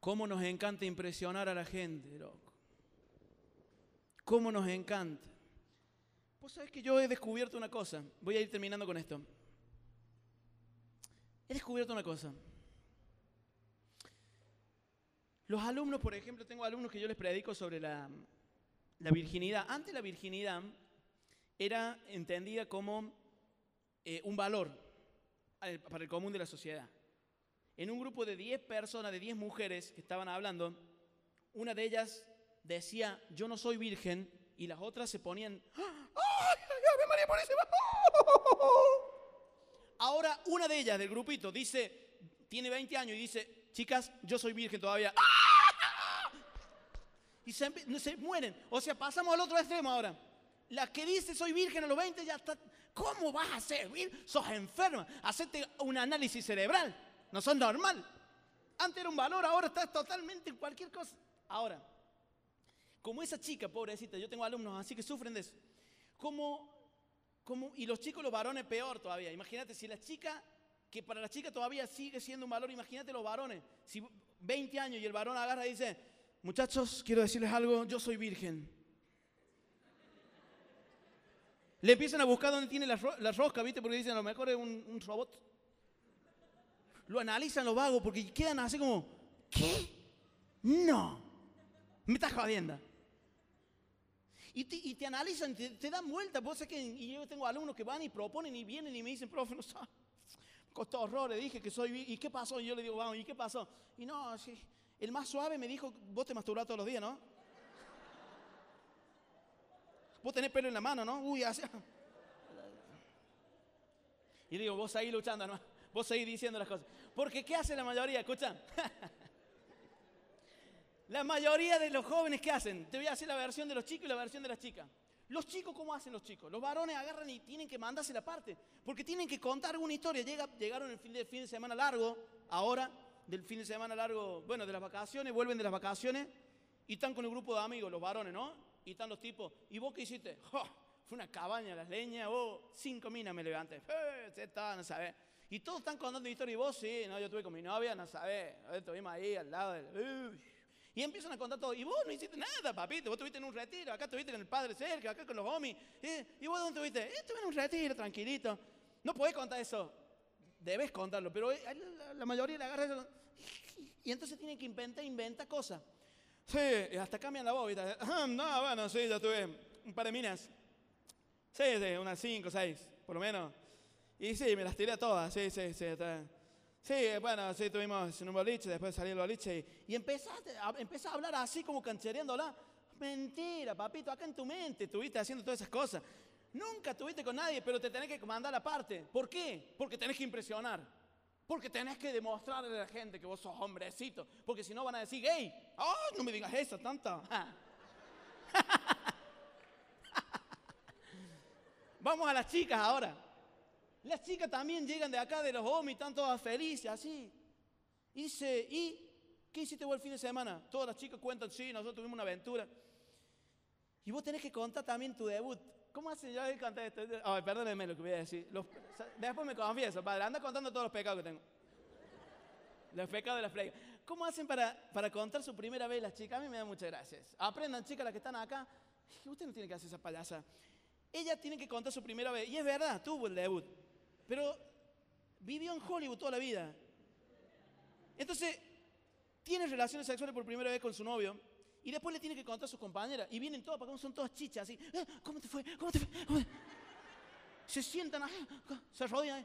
cómo nos encanta impresionar a la gente, loco. Cómo nos encanta. Vos sabés que yo he descubierto una cosa. Voy a ir terminando con esto. He descubierto una cosa. Los alumnos, por ejemplo, tengo alumnos que yo les predico sobre la, virginidad. Antes la virginidad era entendida como eh, un valor para el común de la sociedad. En un grupo de 10 personas, de 10 mujeres que estaban hablando, una de ellas decía, yo no soy virgen, y las otras se ponían, ¡ay, María Ahora una de ellas del grupito dice, tiene 20 años y dice, chicas, yo soy virgen todavía. Y se, mueren. O sea, pasamos al otro extremo ahora. La que dice soy virgen a los 20 ya está. ¿Cómo vas a ser? Sos enferma. Hacete un análisis cerebral. No son normal. Antes era un valor, ahora estás totalmente en cualquier cosa. Ahora, como esa chica, pobrecita, yo tengo alumnos así que sufren de eso. Como, como, y los chicos, los varones, peor todavía. Imagínate, si la chica, que para la chica todavía sigue siendo un valor, imagínate los varones. Si 20 años y el varón agarra y dice, muchachos, quiero decirles algo, yo soy virgen. Le empiezan a buscar dónde tiene la, rosca, ¿viste? Porque dicen, a lo mejor es un, robot. Lo analizan los vagos porque quedan así como, ¿qué? No. Me estás jodiendo. Y te, analizan, te, dan vuelta. Vos que y yo tengo alumnos que van y proponen y vienen y me dicen, profe, no sabes. Costó horror, le dije que soy. ¿Y qué pasó? Y yo le digo, vamos, ¿y qué pasó? Y no. El más suave me dijo, vos te masturbás todos los días, ¿no? Vos tenés pelo en la mano, ¿no? Uy, así. Y digo, vos ahí luchando, ¿no? Vos ahí diciendo las cosas. Porque ¿qué hace la mayoría? Escucha. la mayoría de los jóvenes, ¿qué hacen? Te voy a hacer la versión de los chicos y la versión de las chicas. Los chicos, ¿cómo hacen los chicos? Los varones agarran y tienen que mandarse la parte. Porque tienen que contar una historia. Llega, llegaron el fin de, fin de semana largo, ahora, del fin de semana largo, bueno, de las vacaciones, vuelven de las vacaciones y están con el grupo de amigos, los varones, ¿no? Y están los tipos, ¿y vos qué hiciste? Fue una cabaña, las leñas, vos, cinco minas me levanté. Eh, está, no sabés. Y todos están contando historia y vos, sí, no, yo estuve con mi novia, no sabés. Estuvimos ahí al lado del... Y empiezan a contar todo. Y vos no hiciste nada, papito. Vos estuviste en un retiro. Acá estuviste con el padre cerca, acá con los homies. ¿Y vos dónde estuviste? Eh, estuve en un retiro, tranquilito. No podés contar eso. Debes contarlo. Pero la, mayoría le agarra eso. Y entonces tienen que inventar, inventa cosas. Sí, hasta cambian la voz. No, bueno, sí, ya tuve un par de minas. Sí, unas cinco, seis, por lo menos. Y sí, me las tiré todas. Sí, sí, sí. Sí, bueno, sí, tuvimos en un boliche, después salí el boliche y, empezaste, a, hablar así como canchereándola. Mentira, papito, acá en tu mente estuviste haciendo todas esas cosas. Nunca estuviste con nadie, pero te tenés que mandar aparte. ¿Por qué? Porque tenés que impresionar. Porque tenés que demostrarle a la gente que vos sos hombrecito. Porque si no van a decir, hey, oh, no me digas eso tanto. Vamos a las chicas ahora. Las chicas también llegan de acá, de los homies, están todas felices, así. Y dice, ¿y qué hiciste vos el fin de semana? Todas las chicas cuentan, sí, nosotros tuvimos una aventura. Y vos tenés que contar también tu debut. ¿Cómo hacen? Yo contar esto. Ay, perdónenme lo que voy a decir. después me confieso, padre, anda contando todos los pecados que tengo. Los pecados de la frega. ¿Cómo hacen para, para contar su primera vez las chicas? A mí me da muchas gracias. Aprendan, chicas, las que están acá. Usted no tiene que hacer esa payasa. Ella tiene que contar su primera vez. Y es verdad, tuvo el debut. Pero vivió en Hollywood toda la vida. Entonces, tiene relaciones sexuales por primera vez con su novio. Y después le tiene que contar a sus compañeras. Y vienen todas, porque son todas chichas, así. Ah, ¿Cómo te fue? ¿Cómo te fue? Se sientan, se rodean.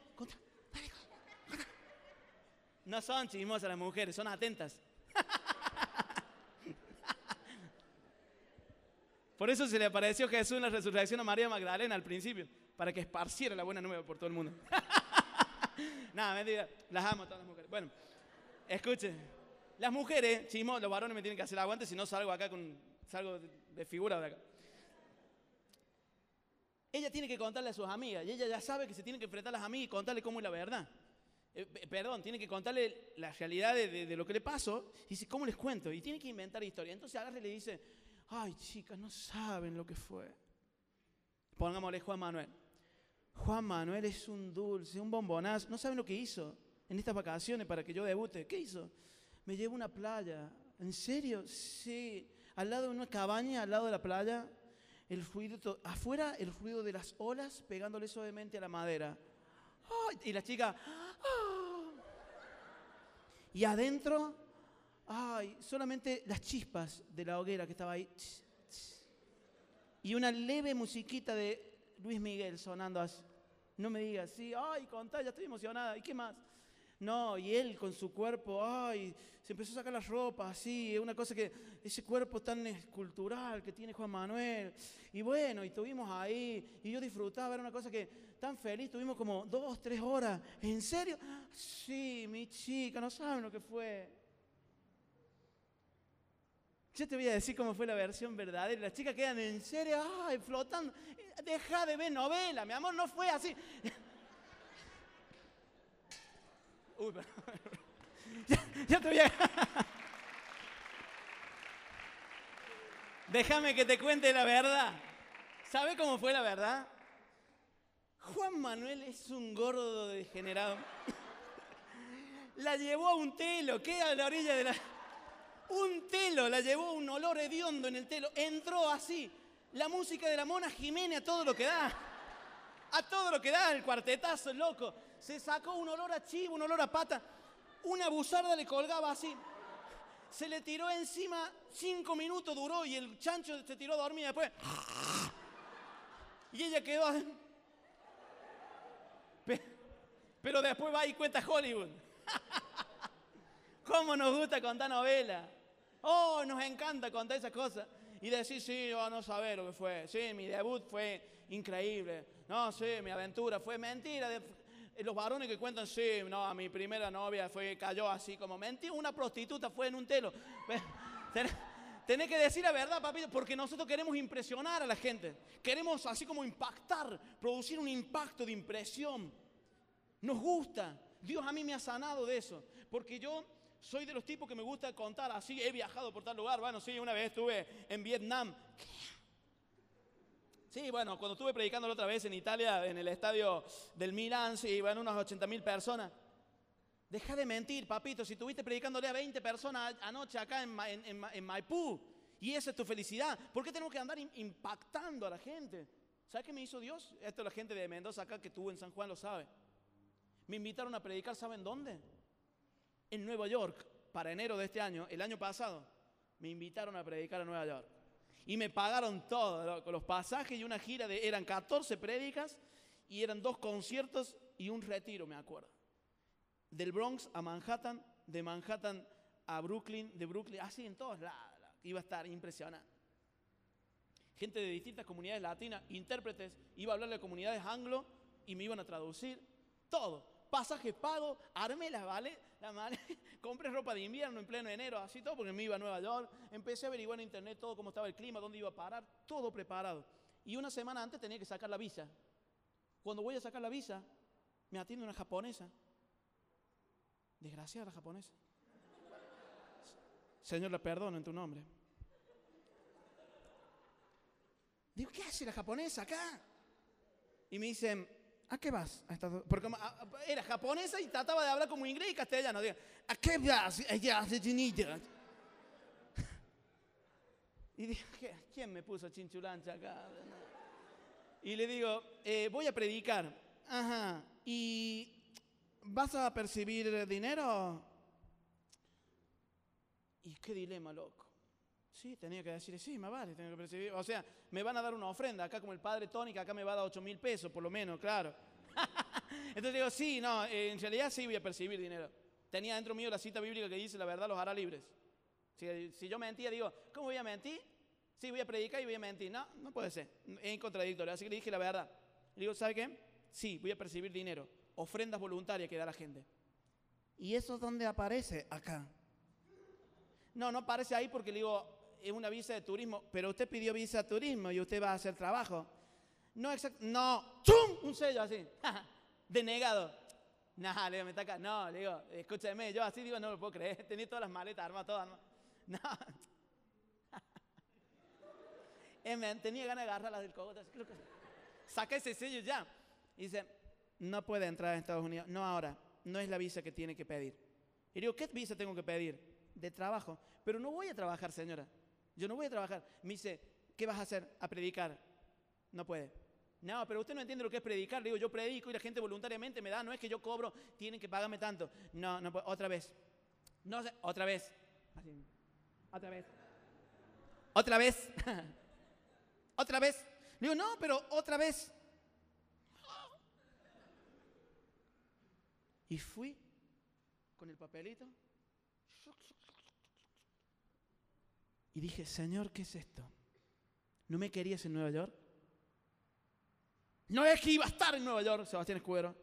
No son chismosas las mujeres, son atentas. Por eso se le apareció Jesús en la resurrección a María Magdalena al principio para que esparciera la buena nueva por todo el mundo. Nada, mentira, las amo a todas las mujeres. Bueno, escuchen, las mujeres, chismo, los varones me tienen que hacer aguante, si no salgo acá con, salgo de figura de acá. Ella tiene que contarle a sus amigas y ella ya sabe que se tiene que enfrentar a las amigas y contarle cómo es la verdad. Eh, perdón, tiene que contarle la realidad de, lo que le pasó y dice, ¿cómo les cuento? Y tiene que inventar historia. Entonces agarra y le dice, ay chicas, no saben lo que fue. Pongámosle Juan Manuel. Juan Manuel es un dulce, un bombonazo. No saben lo que hizo en estas vacaciones para que yo debute. ¿Qué hizo? Me llevo a una playa. ¿En serio? Sí. Al lado de una cabaña, al lado de la playa, el ruido, afuera el ruido de las olas pegándole suavemente a la madera. Y la chica, "Ah". y adentro, ay, solamente las chispas de la hoguera que estaba ahí. Y una leve musiquita de Luis Miguel sonando así. No me digas, sí, ay, contá, ya estoy emocionada. ¿Y qué más? No, y él con su cuerpo, ay, se empezó a sacar la ropa, así, es una cosa que, ese cuerpo tan escultural que tiene Juan Manuel. Y bueno, y estuvimos ahí, y yo disfrutaba, era una cosa que tan feliz, tuvimos como dos, tres horas. ¿En serio? Sí, mi chica, no saben lo que fue. Yo te voy a decir cómo fue la versión verdadera. Las chicas quedan en serio, ay, flotando. Deja de ver novela, mi amor, no fue así. Uy, pero- ya, te voy a... Déjame que te cuente la verdad. ¿Sabe cómo fue la verdad? Juan Manuel es un gordo degenerado. La llevó a un telo, que a la orilla de la... Un telo, la llevó un olor hediondo en el telo. Entró así. La música de la Mona Jiménez a todo lo que da. A todo lo que da, el cuartetazo, el loco. Se sacó un olor a chivo, un olor a pata. Una buzarda le colgaba así. Se le tiró encima, cinco minutos duró y el chancho se tiró a dormir después. Y ella quedó. Pero después va y cuenta Hollywood. ¿Cómo nos gusta contar novelas? Oh, nos encanta contar esas cosas. Y decir, sí, yo no saber lo que fue. Sí, mi debut fue increíble. No, sí, mi aventura fue mentira. Los varones que cuentan, sí, no, mi primera novia fue, cayó así como mentira. Una prostituta fue en un telo. Tenés que decir la verdad, papito, porque nosotros queremos impresionar a la gente. Queremos así como impactar, producir un impacto de impresión. Nos gusta. Dios a mí me ha sanado de eso. Porque yo soy de los tipos que me gusta contar así. He viajado por tal lugar. Bueno, sí, una vez estuve en Vietnam. Sí, bueno, cuando estuve predicando la otra vez en Italia, en el estadio del Milan, sí, iban unas 80 mil personas. Deja de mentir, papito. Si estuviste predicándole a 20 personas anoche acá en, en- en Ma- en Maipú y esa es tu felicidad, ¿por qué tenemos que andar im- impactando a la gente? ¿Sabes qué me hizo Dios? Esto la gente de Mendoza acá que estuvo en San Juan lo sabe. Me invitaron a predicar, ¿saben dónde? En Nueva York, para enero de este año, el año pasado, me invitaron a predicar a Nueva York. Y me pagaron todo, los pasajes y una gira de, eran 14 prédicas y eran dos conciertos y un retiro, me acuerdo. Del Bronx a Manhattan, de Manhattan a Brooklyn, de Brooklyn, así en todos lados. Iba a estar impresionante. Gente de distintas comunidades latinas, intérpretes, iba a hablarle a comunidades anglo y me iban a traducir todo. Pasajes pagos, armé las vale, la compré ropa de invierno en pleno enero, así todo, porque me iba a Nueva York. Empecé a averiguar en internet todo, cómo estaba el clima, dónde iba a parar, todo preparado. Y una semana antes tenía que sacar la visa. Cuando voy a sacar la visa, me atiende una japonesa. Desgraciada japonesa. Señor, la perdono en tu nombre. Digo, ¿qué hace la japonesa acá? Y me dicen, ¿a qué vas? A Porque como, a- a- era japonesa y trataba de hablar como inglés y castellano. ¿a qué vas? Ella hace chinita. Y dije, "¿Qué- ¿quién me puso chinchulancha acá? Y le digo, "Eh, voy a predicar. Ajá. ¿Y vas a percibir dinero? ¿Y qué dilema, loco? Sí, tenía que decir, sí, me vale, tengo que percibir. O sea, me van a dar una ofrenda, acá como el padre Tony, que acá me va a dar 8 mil pesos, por lo menos, claro. Entonces digo, sí, no, eh, en realidad sí voy a percibir dinero. Tenía dentro mío la cita bíblica que dice, la verdad los hará libres. Si, si yo mentía, digo, ¿cómo voy a mentir? Sí, voy a predicar y voy a mentir. No, no puede ser. Es contradictorio. Así que le dije la verdad. Le digo, ¿sabe qué? Sí, voy a percibir dinero. Ofrendas voluntarias que da la gente. ¿Y eso dónde aparece? Acá. No, no aparece ahí porque le digo, es una visa de turismo, pero usted pidió visa de turismo y usted va a hacer trabajo. No, exacto. No, ¡chum! Un sello así. Denegado. Nah, le digo, me está acá. No, le digo, escúcheme, yo así digo, no lo puedo creer. Tenía todas las maletas armadas, todas. No. Tenía ganas de agarrarlas del cogote. creo que- Saca ese sello ya. Y dice, no puede entrar a Estados Unidos. No ahora. No es la visa que tiene que pedir. Y digo, ¿qué visa tengo que pedir? de trabajo. Pero no voy a trabajar, señora. Yo no voy a trabajar. Me dice, ¿qué vas a hacer? A predicar. No puede. No, pero usted no entiende lo que es predicar. Le digo, yo predico y la gente voluntariamente me da. No es que yo cobro, tienen que pagarme tanto. No, no, otra vez. No sé, otra vez. Otra vez. Otra vez. otra vez. Le digo, no, pero otra vez. Y fui con el papelito. Y dije, Señor, ¿qué es esto? ¿No me querías en Nueva York? No es que iba a estar en Nueva York, Sebastián Escudero.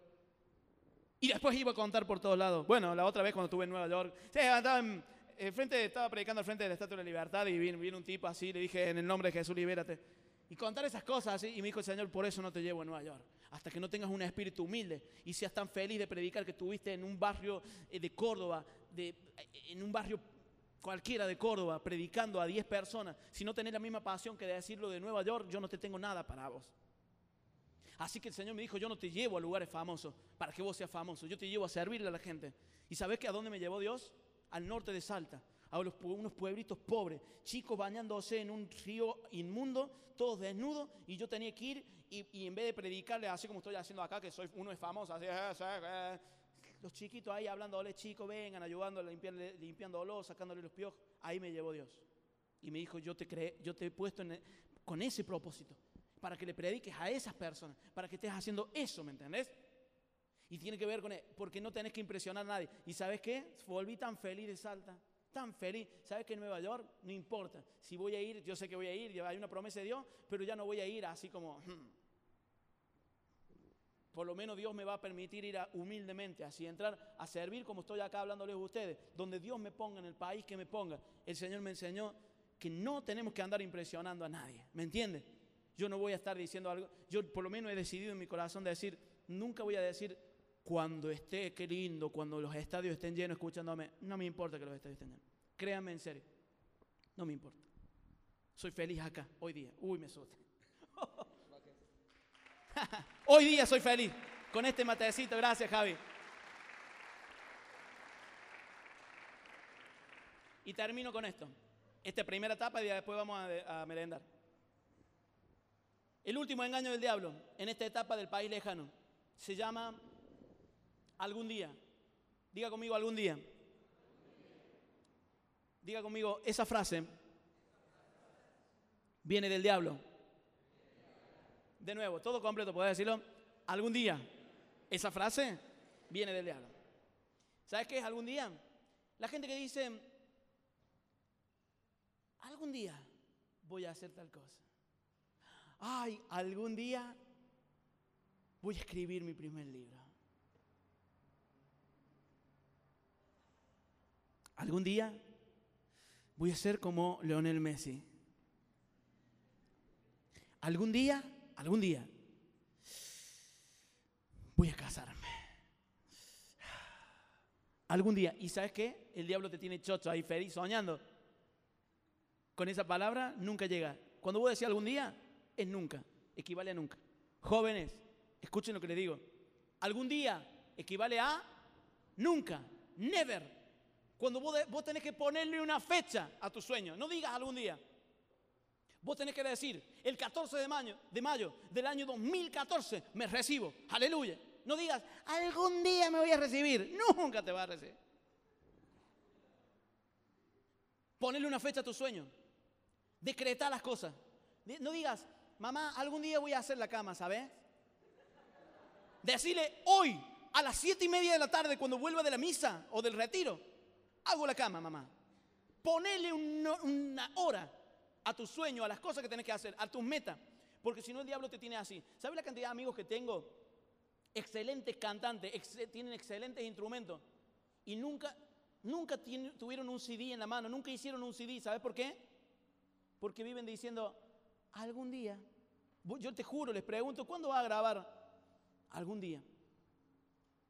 Y después iba a contar por todos lados. Bueno, la otra vez cuando estuve en Nueva York, estaba, en, frente, estaba predicando al frente de la Estatua de la Libertad y vino, un tipo así, le dije, en el nombre de Jesús, libérate. Y contar esas cosas así, y me dijo Señor, por eso no te llevo a Nueva York. Hasta que no tengas un espíritu humilde y seas tan feliz de predicar que estuviste en un barrio eh, de Córdoba, de, en un barrio cualquiera de Córdoba, predicando a 10 personas. Si no tenés la misma pasión que de decirlo de Nueva York, yo no te tengo nada para vos. Así que el Señor me dijo, yo no te llevo a lugares famosos para que vos seas famoso, yo te llevo a servirle a la gente. ¿Y sabés que a dónde me llevó Dios? Al norte de Salta, a unos pueblitos pobres, chicos bañándose en un río inmundo, todos desnudos, y yo tenía que ir y, en vez de predicarle así como estoy haciendo acá, que soy uno es famoso, así, eh, eh, los chiquitos ahí hablándole, chicos, vengan, ayudando, limpiándolo, sacándole los piojos, ahí me llevó Dios. Y me dijo, yo te, creé, yo te he puesto con ese propósito para que le prediques a esas personas, para que estés haciendo eso, ¿me entendés? Y tiene que ver con eso, porque no tenés que impresionar a nadie. ¿Y sabes qué? Volví tan feliz de Salta, tan feliz. ¿Sabes que en Nueva York no importa? Si voy a ir, yo sé que voy a ir, hay una promesa de Dios, pero ya no voy a ir así como... Hmm. Por lo menos Dios me va a permitir ir humildemente, así entrar a servir como estoy acá hablándoles a ustedes, donde Dios me ponga, en el país que me ponga. El Señor me enseñó que no tenemos que andar impresionando a nadie, ¿me entiende? Yo no voy a estar diciendo algo, yo por lo menos he decidido en mi corazón de decir, nunca voy a decir cuando esté, qué lindo, cuando los estadios estén llenos escuchándome, no me importa que los estadios estén llenos. Créanme en serio, no me importa. Soy feliz acá, hoy día. Uy, me asusta. hoy día soy feliz con este matecito, gracias Javi. Y termino con esto. Esta primera etapa y después vamos a merendar. El último engaño del diablo en esta etapa del país lejano se llama algún día. Diga conmigo algún día. Diga conmigo, esa frase viene del diablo. De nuevo, todo completo, ¿puedes decirlo? Algún día. Esa frase viene del diablo. ¿Sabes qué es algún día? La gente que dice, algún día voy a hacer tal cosa ay, algún día voy a escribir mi primer libro. Algún día voy a ser como Leonel Messi. Algún día, algún día, voy a casarme. Algún día. ¿Y sabes qué? El diablo te tiene chocho ahí feliz, soñando. Con esa palabra nunca llega. Cuando vos decís algún día, es nunca, equivale a nunca. Jóvenes, escuchen lo que les digo. Algún día equivale a nunca, never. Cuando vos, vos tenés que ponerle una fecha a tu sueño, no digas algún día. Vos tenés que decir, el 14 de mayo, de mayo del año 2014 me recibo. Aleluya. No digas, algún día me voy a recibir. Nunca te vas a recibir. Ponerle una fecha a tu sueño. Decretar las cosas. No digas, mamá, algún día voy a hacer la cama, ¿sabes? Decirle hoy, a las siete y media de la tarde, cuando vuelva de la misa o del retiro, hago la cama, mamá. Ponele una hora a tu sueño, a las cosas que tienes que hacer, a tus metas. Porque si no, el diablo te tiene así. ¿Sabes la cantidad de amigos que tengo? Excelentes cantantes, tienen excelentes instrumentos. Y nunca, nunca tuvieron un CD en la mano, nunca hicieron un CD. ¿Sabes por qué? Porque viven diciendo, algún día. Yo te juro, les pregunto, ¿cuándo va a grabar? Algún día.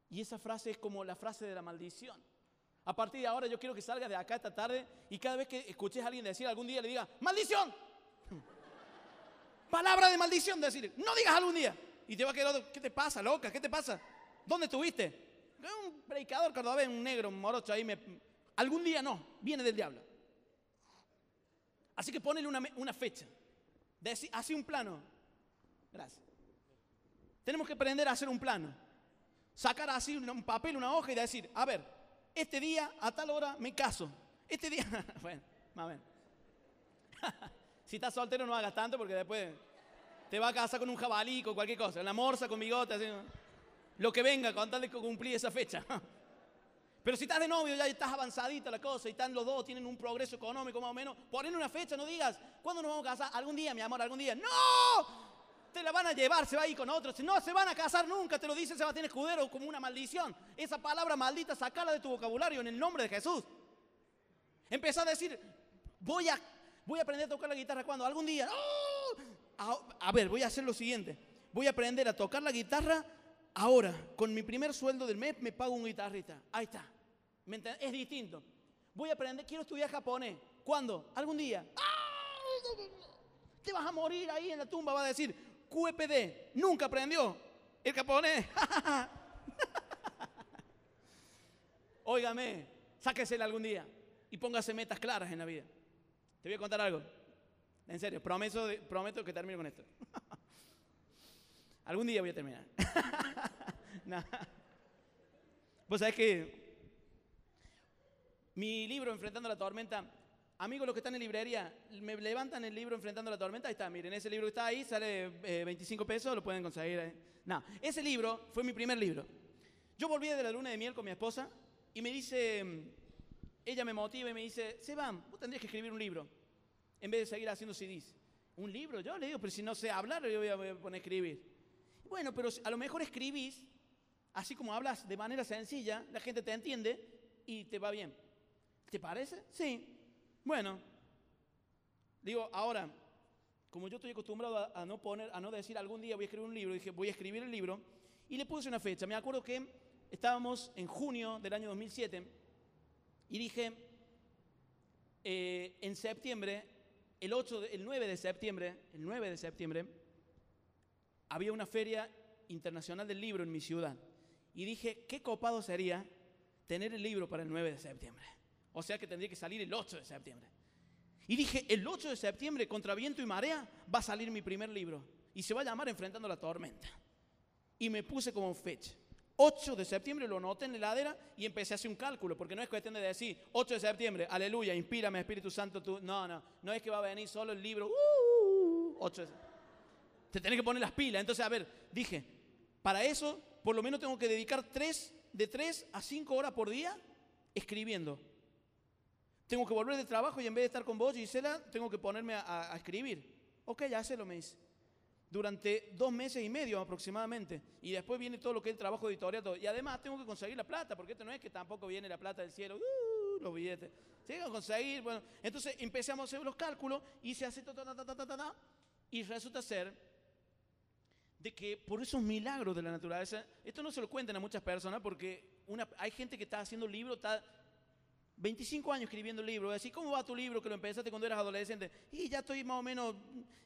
Y esa frase es como la frase de la maldición. A partir de ahora yo quiero que salgas de acá esta tarde y cada vez que escuches a alguien decir algún día le diga, maldición. Palabra de maldición, decir, no digas algún día. Y te va a quedar, ¿qué te pasa, loca? ¿Qué te pasa? ¿Dónde estuviste? Un predicador cordobés, un negro, un morocho ahí, me, Algún día no, viene del diablo. Así que ponele una, una fecha. Así un plano. Gracias. Tenemos que aprender a hacer un plano. Sacar así un papel, una hoja y decir, a ver, este día a tal hora me caso. Este día, bueno, más menos. si estás soltero no hagas tanto porque después te va a casar con un jabalí, con cualquier cosa, la morsa con bigote, así, lo que venga con tal de cumplir esa fecha. Pero si estás de novio, ya estás avanzadita la cosa y están los dos, tienen un progreso económico más o menos, ponen una fecha, no digas, ¿cuándo nos vamos a casar? Algún día, mi amor, algún día. ¡No! Te la van a llevar, se va a ir con otros. No se van a casar nunca, te lo dice Sebastián Escudero como una maldición. Esa palabra maldita, sacala de tu vocabulario en el nombre de Jesús. Empieza a decir, voy a, voy a aprender a tocar la guitarra cuando algún día. A, ver, voy a hacer lo siguiente. Voy a aprender a tocar la guitarra ahora. Con mi primer sueldo del mes me pago un guitarrista. Ahí está. es distinto. Voy a aprender, quiero estudiar japonés. ¿Cuándo? Algún día. Te vas a morir ahí en la tumba, va a decir, QEPD, nunca aprendió el japonés. Óigame, sáquesela algún día y póngase metas claras en la vida. Te voy a contar algo. En serio, prometo, prometo que termino con esto. Algún día voy a terminar. Pues sabés que mi libro, Enfrentando la Tormenta, amigos los que están en librería, me levantan el libro Enfrentando la Tormenta, ahí está, miren, ese libro que está ahí sale 25 eh, pesos, lo pueden conseguir. No, ese libro fue mi primer libro. Yo volví de la luna de miel con mi esposa y me dice, ella me motiva y me dice, Seban, vos tendrías que escribir un libro en vez de seguir haciendo CDs. Un libro, yo le digo, pero si no sé hablar, yo voy a poner a escribir. Bueno, pero a lo mejor escribís, así como hablas de manera sencilla, la gente te entiende y te va bien. ¿Te parece? Sí. Bueno, digo, ahora, como yo estoy acostumbrado a, no poner, a no decir algún día voy a escribir un libro, dije voy a escribir el libro y le puse una fecha. Me acuerdo que estábamos en junio del año 2007 y dije, eh, en septiembre, el, 8 el 9 de septiembre, el 9 de septiembre, había una feria internacional del libro en mi ciudad. Y dije, qué copado sería tener el libro para el 9 de septiembre. O sea que tendría que salir el 8 de septiembre. Y dije, el 8 de septiembre, contra viento y marea, va a salir mi primer libro. Y se va a llamar Enfrentando la Tormenta. Y me puse como fecha. 8 de septiembre lo noté en la heladera y empecé a hacer un cálculo, porque no es cuestión de decir 8 de septiembre, aleluya, inspírame Espíritu Santo, tú. No, no, no es que va a venir solo el libro, 8 uh, Te tenés que poner las pilas. Entonces, a ver, dije, para eso por lo menos tengo que dedicar 3, de 3 a 5 horas por día escribiendo. Tengo que volver de trabajo y en vez de estar con vos, Gisela, tengo que ponerme a, a escribir. Ok, ya se lo me dice durante dos meses y medio aproximadamente. Y después viene todo lo que es el trabajo editorial. Y además tengo que conseguir la plata, porque esto no es que tampoco viene la plata del cielo, uh, los billetes. Tengo que conseguir, bueno. Entonces empezamos a hacer los cálculos y se hace ta, ta, ta, ta, ta, y resulta ser de que por esos milagros de la naturaleza, esto no se lo cuentan a muchas personas porque hay gente que está haciendo libros, está 25 años escribiendo libros, así, ¿cómo va tu libro que lo empezaste cuando eras adolescente? Y ya estoy más o menos,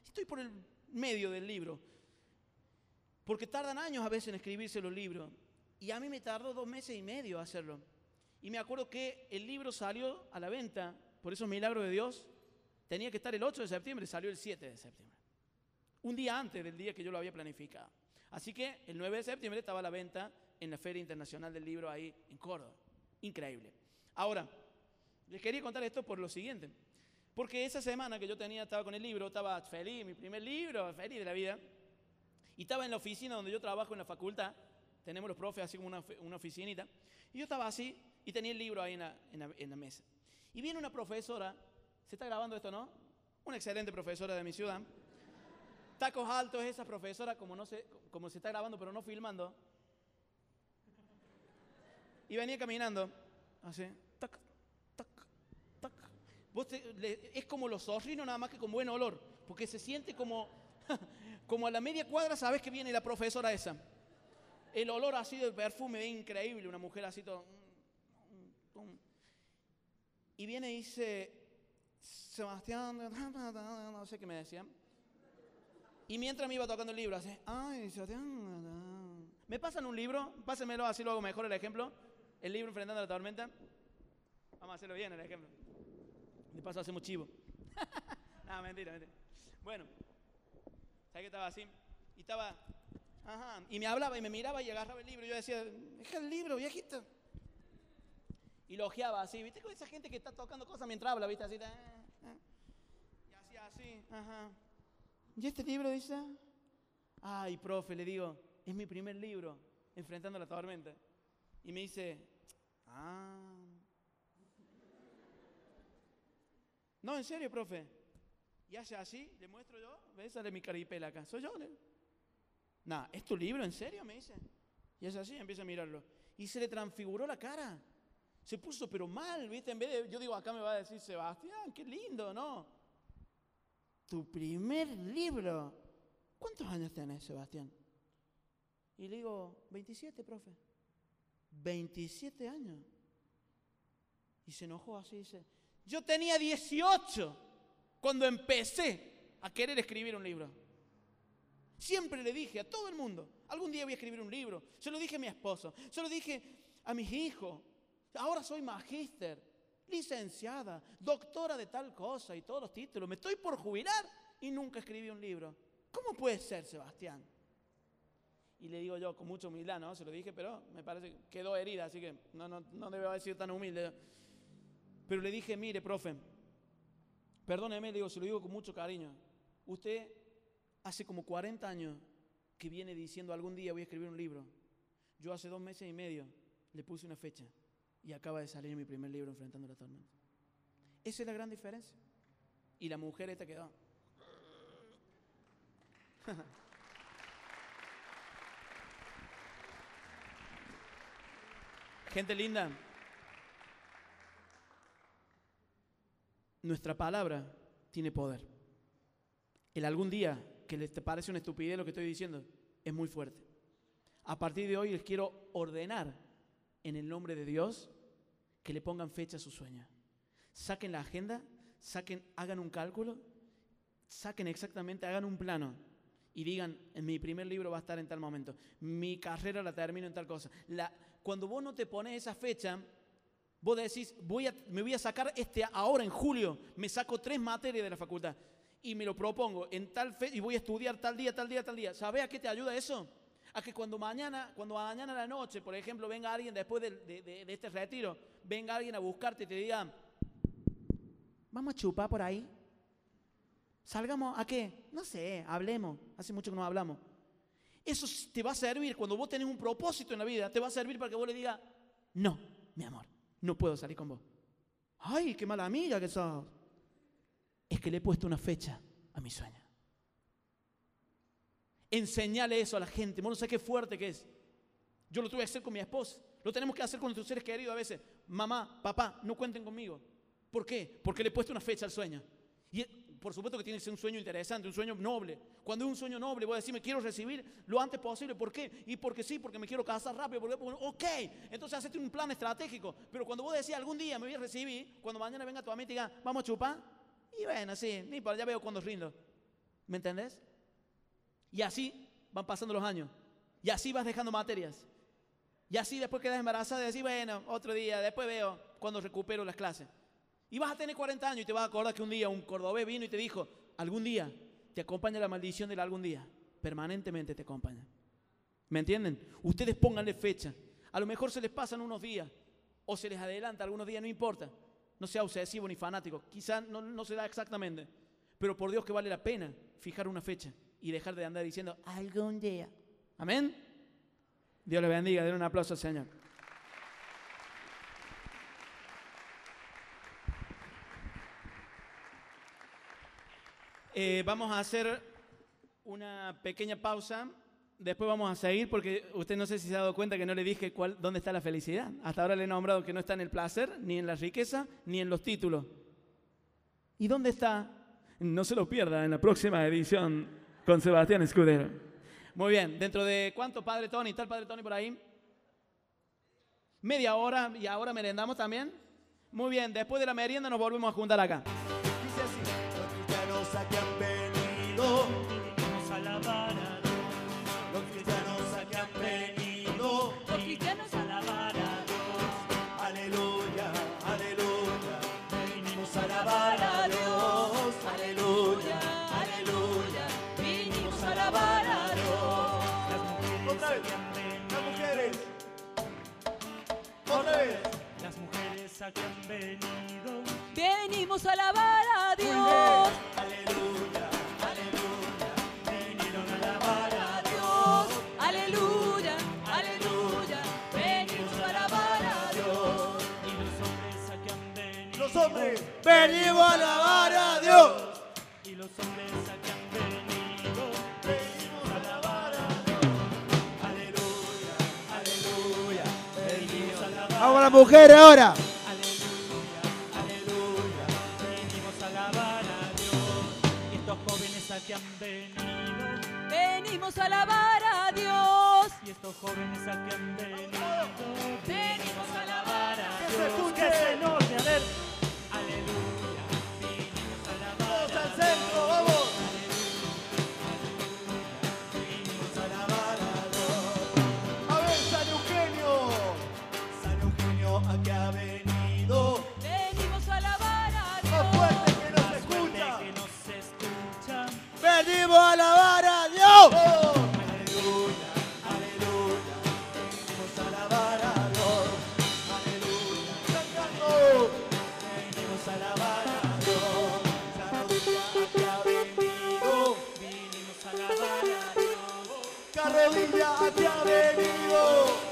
estoy por el medio del libro. Porque tardan años a veces en escribirse los libros. Y a mí me tardó dos meses y medio hacerlo. Y me acuerdo que el libro salió a la venta, por esos milagros de Dios, tenía que estar el 8 de septiembre, salió el 7 de septiembre. Un día antes del día que yo lo había planificado. Así que el 9 de septiembre estaba a la venta en la Feria Internacional del Libro ahí en Córdoba. Increíble. Ahora, les quería contar esto por lo siguiente. Porque esa semana que yo tenía, estaba con el libro, estaba feliz, mi primer libro, feliz de la vida. Y estaba en la oficina donde yo trabajo en la facultad. Tenemos los profes así como una, una oficinita. Y yo estaba así y tenía el libro ahí en la, en, la, mesa. Y viene una profesora, se está grabando esto, ¿no? Una excelente profesora de mi ciudad. Tacos altos, esa profesora, como, no se, como se está grabando pero no filmando. Y venía caminando, así es como los zorrinos nada más que con buen olor, porque se siente como, como a la media cuadra sabes que viene la profesora esa. El olor así del perfume increíble, una mujer así todo. Y viene y dice, Sebastián, no sé qué me decían. Y mientras me iba tocando el libro, así, ¿me pasan un libro? Pásenmelo, así lo hago mejor el ejemplo. El libro Enfrentando la Tormenta. Vamos a hacerlo bien el ejemplo. De paso hacemos chivo. no, mentira, mentira. Bueno, ¿sabes que estaba así? Y estaba, ajá, y me hablaba y me miraba y agarraba el libro. Y yo decía, deja el libro, viejito. Y lo ojeaba así, ¿viste? Con esa gente que está tocando cosas mientras habla, ¿viste? Así, eh, y hacía así, ajá. ¿Y este libro dice? Ay, profe, le digo, es mi primer libro, Enfrentando la Tormenta. Y me dice, ah. No, en serio, profe. Y hace así, le muestro yo, ¿ves? Sale mi caripela acá. Soy yo, ¿le? Nah, ¿es tu libro? ¿En serio? Me dice. Y es así, empieza a mirarlo. Y se le transfiguró la cara. Se puso pero mal, ¿viste? En vez de, yo digo, acá me va a decir Sebastián, qué lindo, ¿no? Tu primer libro. ¿Cuántos años tenés, Sebastián? Y le digo, 27, profe. 27 años. Y se enojó así, dice, yo tenía 18 cuando empecé a querer escribir un libro. Siempre le dije a todo el mundo, algún día voy a escribir un libro. Se lo dije a mi esposo, se lo dije a mis hijos. Ahora soy magíster, licenciada, doctora de tal cosa y todos los títulos. Me estoy por jubilar y nunca escribí un libro. ¿Cómo puede ser, Sebastián? Y le digo yo con mucha humildad, ¿no? Se lo dije, pero me parece que quedó herida, así que no, no, no haber sido tan humilde. Pero le dije, mire, profe, perdóneme, digo, se lo digo con mucho cariño. Usted hace como 40 años que viene diciendo algún día voy a escribir un libro. Yo hace dos meses y medio le puse una fecha y acaba de salir mi primer libro enfrentando la tormenta. Esa es la gran diferencia. Y la mujer esta quedó. Gente linda, nuestra palabra tiene poder. El algún día que te parece una estupidez lo que estoy diciendo es muy fuerte. A partir de hoy les quiero ordenar en el nombre de Dios que le pongan fecha a su sueño. Saquen la agenda, saquen, hagan un cálculo, saquen exactamente, hagan un plano y digan, en mi primer libro va a estar en tal momento, mi carrera la termino en tal cosa. La, cuando vos no te pones esa fecha, vos decís, voy a, me voy a sacar este ahora en julio, me saco tres materias de la facultad y me lo propongo en tal fecha y voy a estudiar tal día, tal día, tal día. ¿Sabes a qué te ayuda eso? A que cuando mañana, cuando mañana a la noche, por ejemplo, venga alguien después de, de este retiro, venga alguien a buscarte y te diga, vamos a chupar por ahí. Salgamos a qué? No sé, hablemos. Hace mucho que no hablamos. Eso te va a servir cuando vos tenés un propósito en la vida, te va a servir para que vos le digas, no, mi amor, no puedo salir con vos. Ay, qué mala amiga que sos. Es que le he puesto una fecha a mi sueño. Enseñale eso a la gente. No sé qué fuerte que es. Yo lo tuve que hacer con mi esposa. Lo tenemos que hacer con nuestros seres queridos a veces. Mamá, papá, no cuenten conmigo. ¿Por qué? Porque le he puesto una fecha al sueño. Y por supuesto que tiene que ser un sueño interesante, un sueño noble. Cuando es un sueño noble, voy a decir, me quiero recibir lo antes posible. ¿Por qué? Y porque sí, porque me quiero casar rápido. Porque, ok, entonces hacete un plan estratégico. Pero cuando vos decís, algún día me voy a recibir, cuando mañana venga tu amiga y diga, vamos a chupar, y bueno, sí, ni para ya veo cuando rindo. ¿Me entendés? Y así van pasando los años. Y así vas dejando materias. Y así después quedas embarazada y decís, bueno, otro día, después veo cuando recupero las clases. Y vas a tener 40 años y te vas a acordar que un día un cordobés vino y te dijo, algún día te acompaña la maldición del algún día. Permanentemente te acompaña. ¿Me entienden? Ustedes pónganle fecha. A lo mejor se les pasan unos días o se les adelanta algunos días, no importa. No sea obsesivo ni fanático. Quizás no, no se da exactamente. Pero por Dios que vale la pena fijar una fecha y dejar de andar diciendo algún día. Amén. Dios le bendiga. Den un aplauso al Señor. Eh, vamos a hacer una pequeña pausa. Después vamos a seguir porque usted no sé si se ha dado cuenta que no le dije dónde está la felicidad. Hasta ahora le he nombrado que no está en el placer, ni en la riqueza, ni en los títulos. ¿Y dónde está? No se lo pierda en la próxima edición con Sebastián Escudero. Muy bien, dentro de cuánto, Padre Tony, ¿está el Padre Tony por ahí? Media hora y ahora merendamos también. Muy bien, después de la merienda nos volvemos a juntar acá. Venimos a alabar a Dios. Aleluya, aleluya, vinieron a alabar a Dios. Aleluya, aleluya. Venimos a alabar a Dios. Y los hombres aquí han venido. Los hombres venimos a alabar a Dios. Y los hombres aquí han venido. Venimos a alabar a Dios. Aleluya, aleluya, venimos a alabar. Vamos a las mujeres ahora. Han venido. Venimos a alabar a Dios. Y estos jóvenes aquí han venido. Venimos a alabar a Que se Dios, escuche. que se note, a ver. Aleluya, vinimos a alabar Todos al a centro, vamos. A alabar a Dios. A ver, San Eugenio. San Eugenio aquí ha venido. Carrodilla aquí ha venido.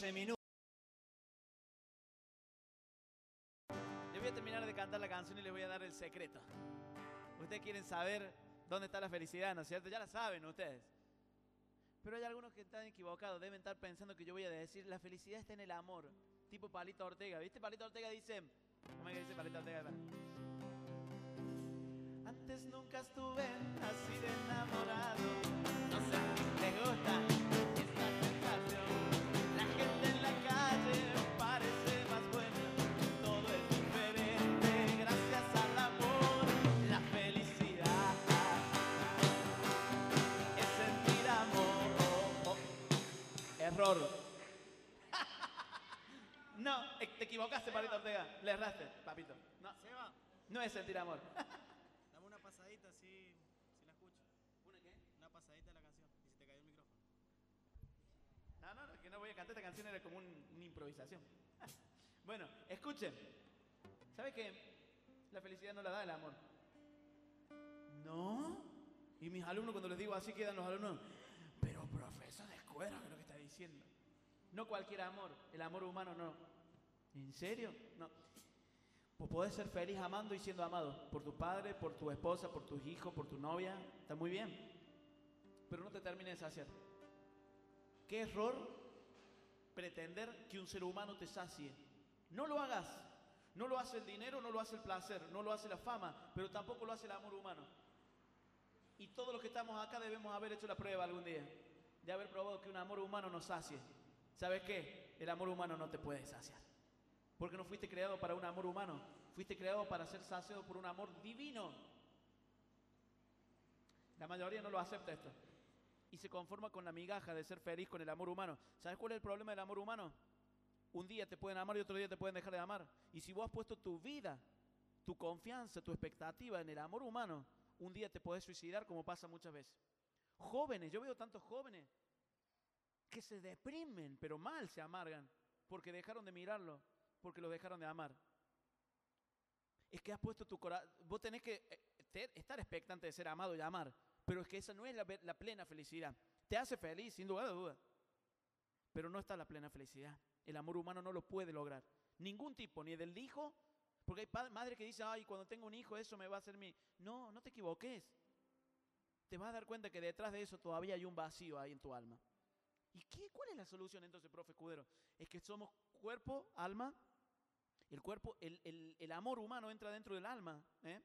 15 minutos. Les voy a terminar de cantar la canción y les voy a dar el secreto. Ustedes quieren saber dónde está la felicidad, ¿no es cierto? Ya la saben ustedes. Pero hay algunos que están equivocados, deben estar pensando que yo voy a decir, la felicidad está en el amor. Tipo Palito Ortega, ¿viste? Palito Ortega dice, ¿cómo es que dice Palito Ortega? Antes nunca estuve así de enamorado. No sé les gusta Error. No, eh, te equivocaste, Palito Ortega. Le erraste, papito. No, no es sentir amor. Dame una pasadita si, si la escucho. ¿Una qué? Una pasadita de la canción. Y se te cayó el micrófono. No, no, no, que no voy a cantar esta canción, era como un- una improvisación. bueno, escuchen. ¿Sabe qué? La felicidad no la da el amor. ¿No? Y mis alumnos, cuando les digo así, quedan los alumnos. Pero profesor de escuela, ¿qué es lo que No cualquier amor, el amor humano no. ¿En serio? No. Pues podés ser feliz amando y siendo amado por tu padre, por tu esposa, por tus hijos, por tu novia. Está muy bien. Pero no te termines de saciar. ¿Qué error pretender que un ser humano te sacie? No lo hagas. No lo hace el dinero, no lo hace el placer, no lo hace la fama, pero tampoco lo hace el amor humano. Y todos los que estamos acá debemos haber hecho la prueba algún día de haber probado que un amor humano nos sacie. ¿Sabes qué? El amor humano no te puede saciar. Porque no fuiste creado para un amor humano, fuiste creado para ser saciado por un amor divino. La mayoría no lo acepta esto y se conforma con la migaja de ser feliz con el amor humano. ¿Sabes cuál es el problema del amor humano? Un día te pueden amar y otro día te pueden dejar de amar. Y si vos has puesto tu vida, tu confianza, tu expectativa en el amor humano, un día te podés suicidar como pasa muchas veces. Jóvenes, yo veo tantos jóvenes que se deprimen, pero mal se amargan, porque dejaron de mirarlo, porque lo dejaron de amar. Es que has puesto tu corazón, vos tenés que eh, estar expectante de ser amado y amar, pero es que esa no es la, plena felicidad. Te hace feliz, sin lugar a pero no está la plena felicidad. El amor humano no lo puede lograr. Ningún tipo, ni del hijo, porque hay madres que dicen, ay, cuando tengo un hijo eso me va a hacer mi... No, no te equivoques. Te vas a dar cuenta que detrás de eso todavía hay un vacío ahí en tu alma. ¿Y qué, cuál es la solución entonces, profe Escudero? Es que somos cuerpo, alma. El cuerpo, el, el- el amor humano entra dentro del alma. ¿eh?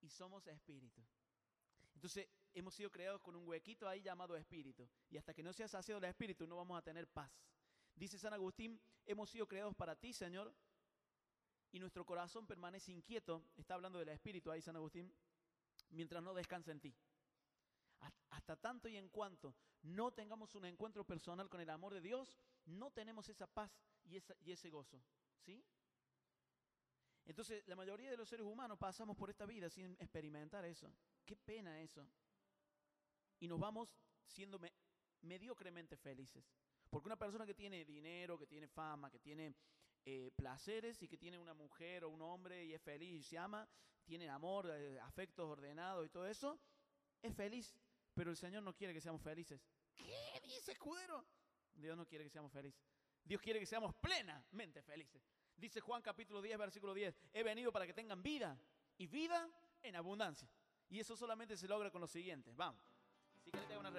Y somos espíritu. Entonces, hemos sido creados con un huequito ahí llamado espíritu. Y hasta que no sea saciado el espíritu, no vamos a tener paz. Dice San Agustín, hemos sido creados para ti, Señor, y nuestro corazón permanece inquieto. Está hablando del espíritu ahí, San Agustín, mientras no descansa en ti. Has- Hasta tanto y en cuanto no tengamos un encuentro personal con el amor de Dios, no tenemos esa paz y, esa- y ese gozo. ¿Sí? Entonces, la mayoría de los seres humanos pasamos por esta vida sin experimentar eso. Qué pena eso. Y nos vamos siendo me- mediocremente felices. Porque una persona que tiene dinero, que tiene fama, que tiene eh, placeres y que tiene una mujer o un hombre y es feliz y se ama, tiene amor, eh, afectos ordenados y todo eso, es feliz. Pero el Señor no quiere que seamos felices. ¿Qué dice escudero? Dios no quiere que seamos felices. Dios quiere que seamos plenamente felices. Dice Juan capítulo 10, versículo 10, he venido para que tengan vida y vida en abundancia. Y eso solamente se logra con lo siguiente. Vamos. Si querés te hago una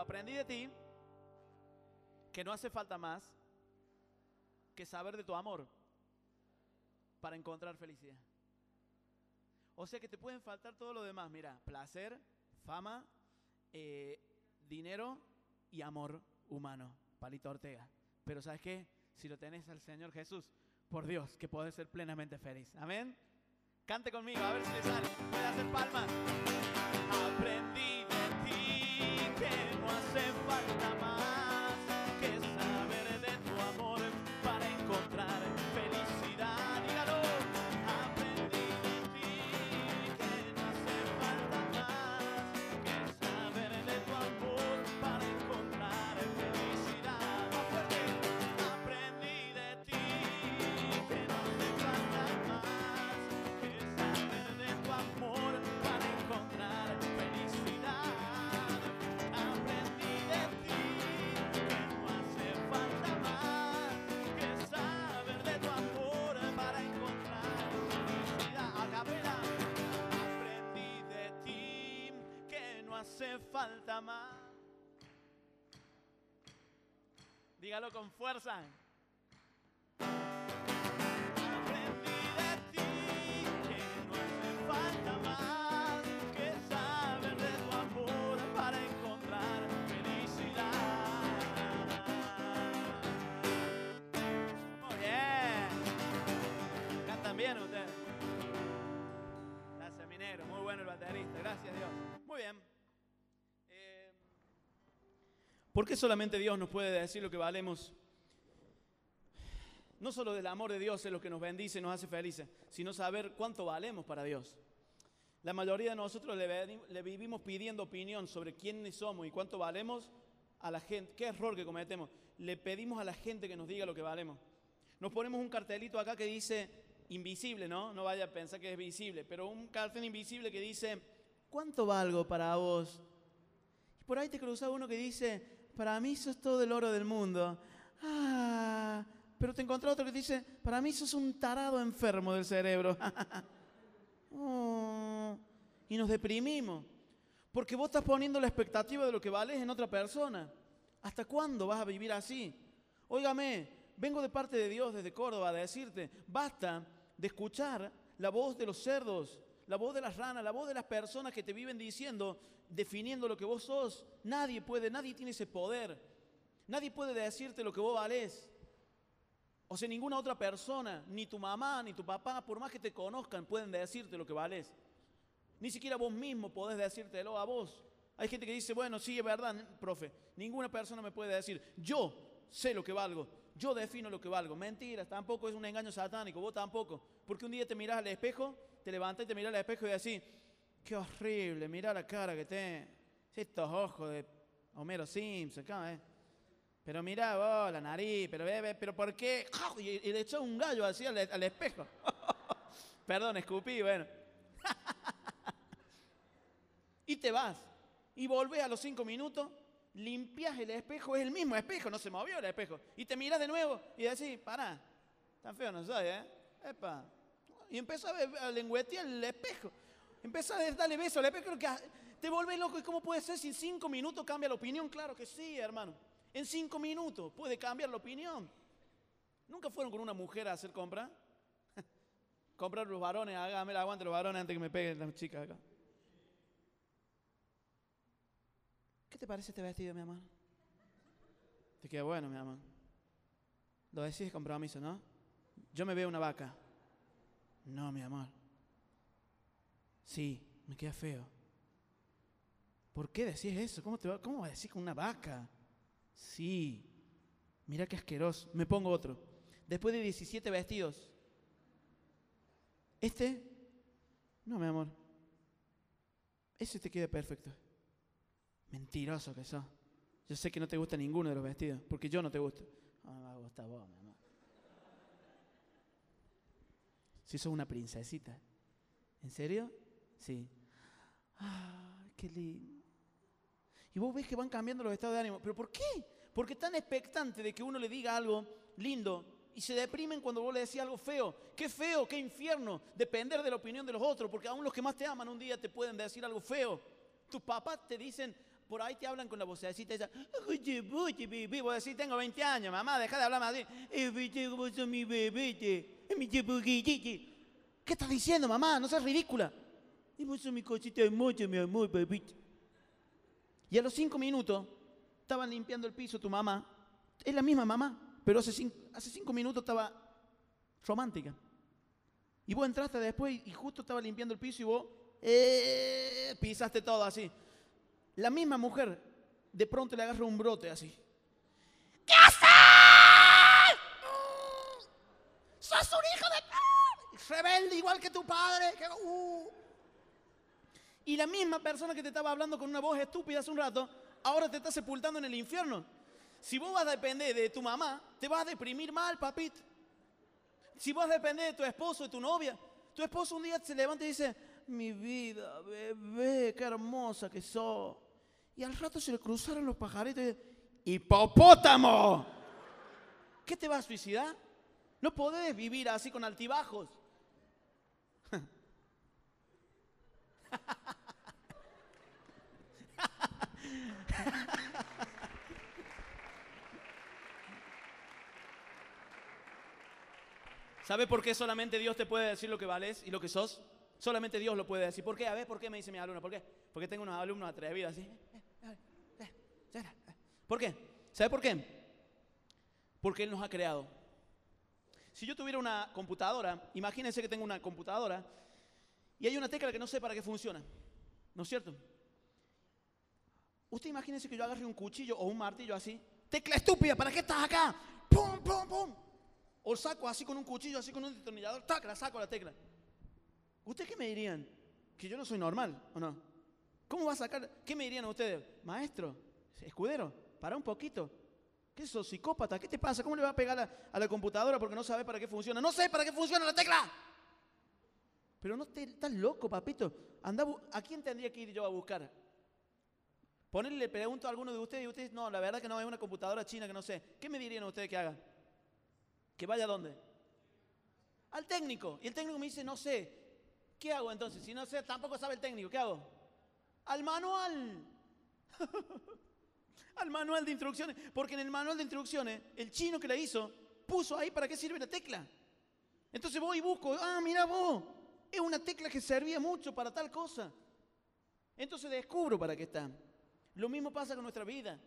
aprendí de ti que no hace falta más que saber de tu amor para encontrar felicidad. O sea que te pueden faltar todo lo demás, mira, placer, fama, eh, dinero y amor humano, Palito Ortega. Pero ¿sabes qué? Si lo tenés al Señor Jesús, por Dios, que podés ser plenamente feliz. Amén. Cante conmigo, a ver si le sale. Puede hacer palmas. Aprendí que no hace falta más hace falta más. Dígalo con fuerza. ¿Por qué solamente Dios nos puede decir lo que valemos? No solo del amor de Dios es lo que nos bendice nos hace felices, sino saber cuánto valemos para Dios. La mayoría de nosotros le vivimos pidiendo opinión sobre quiénes somos y cuánto valemos a la gente. Qué error que cometemos. Le pedimos a la gente que nos diga lo que valemos. Nos ponemos un cartelito acá que dice invisible, ¿no? No vaya a pensar que es visible, pero un cartel invisible que dice, ¿cuánto valgo para vos? Y por ahí te cruza uno que dice, para mí sos todo el oro del mundo. Ah, pero te encontrás otro que dice, para mí sos un tarado enfermo del cerebro. Oh, y nos deprimimos. Porque vos estás poniendo la expectativa de lo que vales en otra persona. ¿Hasta cuándo vas a vivir así? Óigame, vengo de parte de Dios desde Córdoba a decirte, basta de escuchar la voz de los cerdos, la voz de las ranas, la voz de las personas que te viven diciendo, definiendo lo que vos sos. Nadie puede, nadie tiene ese poder. Nadie puede decirte lo que vos valés. O sea, ninguna otra persona, ni tu mamá, ni tu papá, por más que te conozcan, pueden decirte lo que vales. Ni siquiera vos mismo podés decírtelo a vos. Hay gente que dice, bueno, sí, es verdad, profe, ninguna persona me puede decir, yo sé lo que valgo, yo defino lo que valgo. Mentiras, tampoco es un engaño satánico, vos tampoco. Porque un día te mirás al espejo, te levantás y te mirás al espejo y decís, qué horrible, mira la cara que tenés, estos ojos de Homero Simpson, acá, ¿eh? Pero mira vos, la nariz, pero bebé, pero ¿por qué? Y, y le echó un gallo así al, al espejo. Perdón, escupí, bueno. y te vas. Y volvés a los cinco minutos, limpias el espejo, es el mismo espejo, no se movió el espejo. Y te miras de nuevo y decís, pará, tan feo no soy, ¿eh? Epa. Y empezó a, lengüetear el espejo. Empezó a darle beso al espejo. que te volvés loco. ¿Y cómo puede ser si en cinco minutos cambia la opinión? Claro que sí, hermano. En cinco minutos puede cambiar la opinión. ¿Nunca fueron con una mujer a hacer compra? Comprar los varones, hágame el aguante los varones antes que me peguen las chicas acá. ¿Qué te parece este vestido, mi amor? Te queda bueno, mi amor. Lo decís de compromiso, ¿no? Yo me veo una vaca. No, mi amor. Sí, me queda feo. ¿Por qué decís eso? ¿Cómo, te va, ¿Cómo vas a decir con una vaca? Sí. Mira qué asqueroso. Me pongo otro. Después de 17 vestidos. Este. No, mi amor. Ese te queda perfecto. Mentiroso que sos. Yo sé que no te gusta ninguno de los vestidos, porque yo no te gusto. Ah, me va a vos, mi amor. Si sos una princesita. ¿En serio? Sí. Ah, qué lindo. Y vos ves que van cambiando los estados de ánimo. ¿Pero por qué? Porque están expectantes de que uno le diga algo lindo y se deprimen cuando vos le decís algo feo. Qué feo, qué infierno, depender de la opinión de los otros, porque aún los que más te aman un día te pueden decir algo feo. Tus papás te dicen, por ahí te hablan con la vocecita esa, "Oye, oye, bebé", vos decís, tengo 20 años, mamá, deja de hablarme así. "Eh, mi bebé, te- eh, mi chipuquititi". ¿Qué estás diciendo, mamá? No seas ridícula. Y vos mi cosita mocha, mi amor, bebito. Y a los cinco minutos estaban limpiando el piso tu mamá. Es la misma mamá, pero hace cinco, hace cinco minutos estaba romántica. Y vos entraste después y justo estaba limpiando el piso y vos eh, pisaste todo así. La misma mujer de pronto le agarra un brote así. ¿Qué haces? ¡Sos un hijo de... Rebelde igual que tu padre. uh. Y la misma persona que te estaba hablando con una voz estúpida hace un rato, ahora te está sepultando en el infierno. Si vos vas a depender de tu mamá, te vas a deprimir mal, papito. Si vos dependés de tu esposo, de tu novia, tu esposo un día se levanta y dice, mi vida, bebé, qué hermosa que sos. Y al rato se le cruzaron los pajaritos y ¡hipopótamo! ¿Qué te vas a suicidar? No podés vivir así con altibajos. ¿Sabe por qué solamente Dios te puede decir lo que vales y lo que sos? Solamente Dios lo puede decir. ¿Por qué? A ver, ¿por qué me dice mi alumno? ¿Por qué? Porque tengo unos alumnos atrevidos así. ¿Por qué? ¿Sabe por qué? Porque Él nos ha creado. Si yo tuviera una computadora, imagínense que tengo una computadora y hay una tecla que no sé para qué funciona. ¿No es cierto? Usted imagínese que yo agarre un cuchillo o un martillo así. Tecla estúpida, ¿para qué estás acá? ¡Pum, pum, pum! O saco así con un cuchillo, así con un destornillador, ¡tac! La saco la tecla. ¿Ustedes qué me dirían? ¿Que yo no soy normal o no? ¿Cómo va a sacar? ¿Qué me dirían ustedes? Maestro, escudero, para un poquito. ¿Qué sos, psicópata? ¿Qué te pasa? ¿Cómo le va a pegar a, la computadora porque no sabe para qué funciona? No sé para qué funciona la tecla. Pero no te, estás loco, papito. ¿A quién tendría que ir yo a buscar? Ponerle, le pregunto a alguno de ustedes y ustedes, no, la verdad que no, es una computadora china que no sé. ¿Qué me dirían ustedes que haga? ¿Que vaya a dónde? Al técnico. Y el técnico me dice, no sé. ¿Qué hago entonces? Si no sé, tampoco sabe el técnico. ¿Qué hago? Al manual. Al manual de instrucciones. Porque en el manual de instrucciones, el chino que la hizo, puso ahí para qué sirve la tecla. Entonces voy y busco, ah, mira vos, es una tecla que servía mucho para tal cosa. Entonces descubro para qué está. Lo mismo pasa con nuestra vida.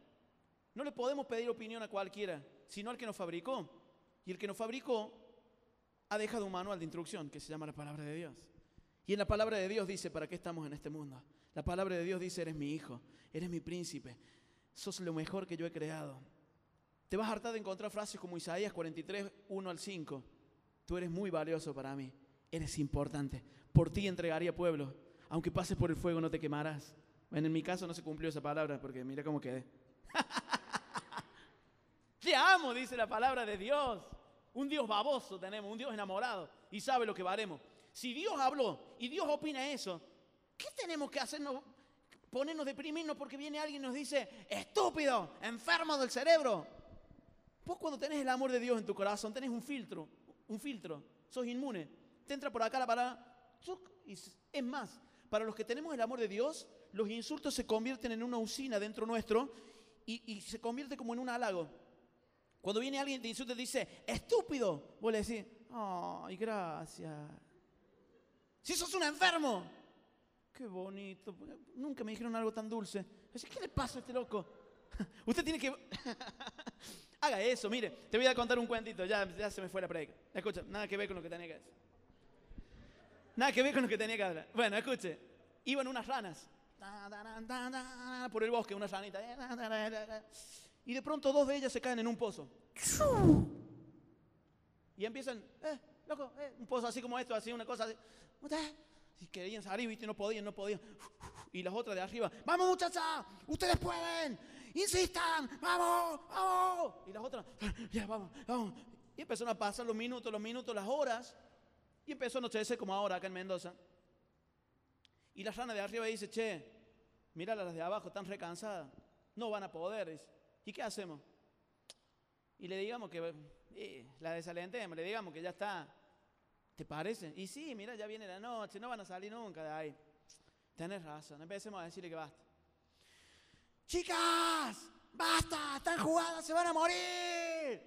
No le podemos pedir opinión a cualquiera, sino al que nos fabricó. Y el que nos fabricó ha dejado un manual de instrucción que se llama la palabra de Dios. Y en la palabra de Dios dice, ¿para qué estamos en este mundo? La palabra de Dios dice, eres mi hijo, eres mi príncipe, sos lo mejor que yo he creado. Te vas a hartar de encontrar frases como Isaías 43, 1 al 5. Tú eres muy valioso para mí, eres importante. Por ti entregaría pueblo. Aunque pases por el fuego no te quemarás. Bueno, en mi caso no se cumplió esa palabra porque mira cómo quedé. Te amo, dice la palabra de Dios. Un Dios baboso tenemos, un Dios enamorado y sabe lo que varemos. Si Dios habló y Dios opina eso, ¿qué tenemos que hacernos? Ponernos deprimirnos porque viene alguien y nos dice, estúpido, enfermo del cerebro. Vos cuando tenés el amor de Dios en tu corazón, tenés un filtro, un filtro, sos inmune. Te entra por acá la palabra, y es más, para los que tenemos el amor de Dios, los insultos se convierten en una usina dentro nuestro y, y se convierte como en un halago. Cuando viene alguien y te insulta y te dice, estúpido, vos le decís, ay, gracias. Si sos un enfermo, qué bonito, nunca me dijeron algo tan dulce. ¿qué le pasa a este loco? Usted tiene que... Haga eso, mire, te voy a contar un cuentito, ya, ya se me fue la predica. Escucha, nada que ver con lo que tenía que decir. Nada que ver con lo que tenía que hablar. Bueno, escuche, iban unas ranas por el bosque, unas ranitas. ta, ta, ta, ta, ta. Y de pronto dos de ellas se caen en un pozo. Y empiezan, eh, loco, eh, un pozo así como esto, así, una cosa así. Y querían salir, viste, no podían, no podían. Y las otras de arriba, vamos muchachas, ustedes pueden, insistan, vamos, vamos. Y las otras, ya, vamos, vamos. Y empezaron a pasar los minutos, los minutos, las horas. Y empezó a anochecer como ahora acá en Mendoza. Y la rana de arriba dice, che, mira las de abajo, están recansadas. No van a poder. ¿Y qué hacemos? Y le digamos que eh, la desalentemos, le digamos que ya está. ¿Te parece? Y sí, mira, ya viene la noche, no van a salir nunca de ahí. Tenés razón, empecemos a decirle que basta. Chicas, basta, están jugadas, se van a morir.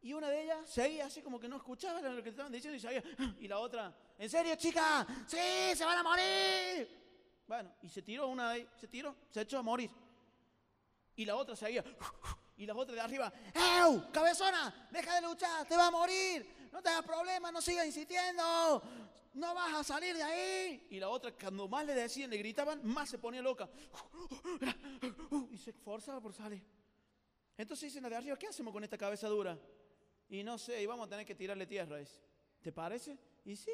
Y una de ellas seguía así como que no escuchaba lo que estaban diciendo y seguía. Y la otra, ¿en serio, chica? Sí, se van a morir. Bueno, y se tiró una de ahí, se tiró, se echó a morir. Y la otra seguía. Y las otras de arriba, ¡Ew! ¡Cabezona! ¡Deja de luchar! ¡Te va a morir! ¡No te hagas problemas! ¡No sigas insistiendo! ¡No vas a salir de ahí! Y la otra, cuando más le decían, le gritaban, más se ponía loca. Y se esforzaba por salir. Entonces dicen la de arriba, ¿qué hacemos con esta cabeza dura? Y no sé, y vamos a tener que tirarle tierra. dice. ¿Te parece? Y sí,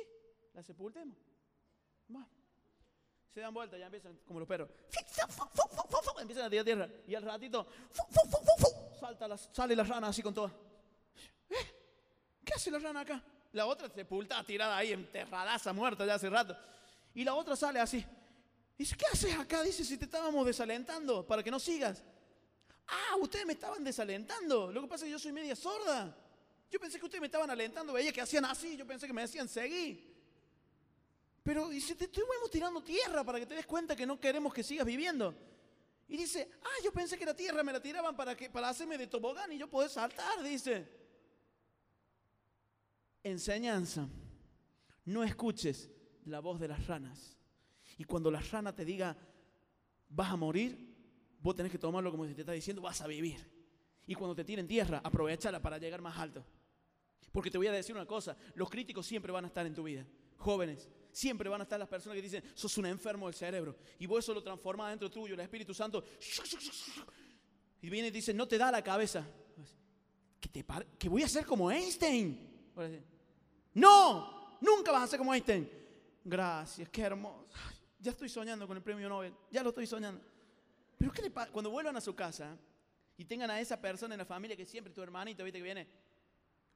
la sepultemos. Va. Se dan vuelta, ya empiezan como los perros. Empiezan a tirar tierra. Y al ratito, salta la- sale la rana así con todo. ¿Qué hace la rana acá? La otra sepultada, tirada ahí, enterradaza, muerta ya hace rato. Y la otra sale así. Dice, ¿qué haces acá? Dice, si te estábamos desalentando para que no sigas. Ah, ustedes me estaban desalentando. Lo que pasa es que yo soy media sorda. Yo pensé que ustedes me estaban alentando, veía que hacían así, yo pensé que me decían seguir. Pero dice, te estuvimos tirando tierra para que te des cuenta que no queremos que sigas viviendo. Y dice, ah, yo pensé que la tierra me la tiraban para, que, para hacerme de tobogán y yo poder saltar, dice. Enseñanza. No escuches la voz de las ranas. Y cuando la rana te diga, vas a morir, vos tenés que tomarlo como si te está diciendo, vas a vivir. Y cuando te tiren tierra, aprovechala para llegar más alto. Porque te voy a decir una cosa, los críticos siempre van a estar en tu vida. Jóvenes, siempre van a estar las personas que dicen, sos un enfermo del cerebro. Y vos eso lo transformas dentro tuyo, el Espíritu Santo. Y viene y dice, no te da la cabeza. ¿Que, te que voy a ser como Einstein? No, nunca vas a ser como Einstein. Gracias, qué hermoso. Ya estoy soñando con el premio Nobel, ya lo estoy soñando. Pero ¿qué le pasa? Cuando vuelvan a su casa y tengan a esa persona en la familia que siempre tu hermanito, viste que viene,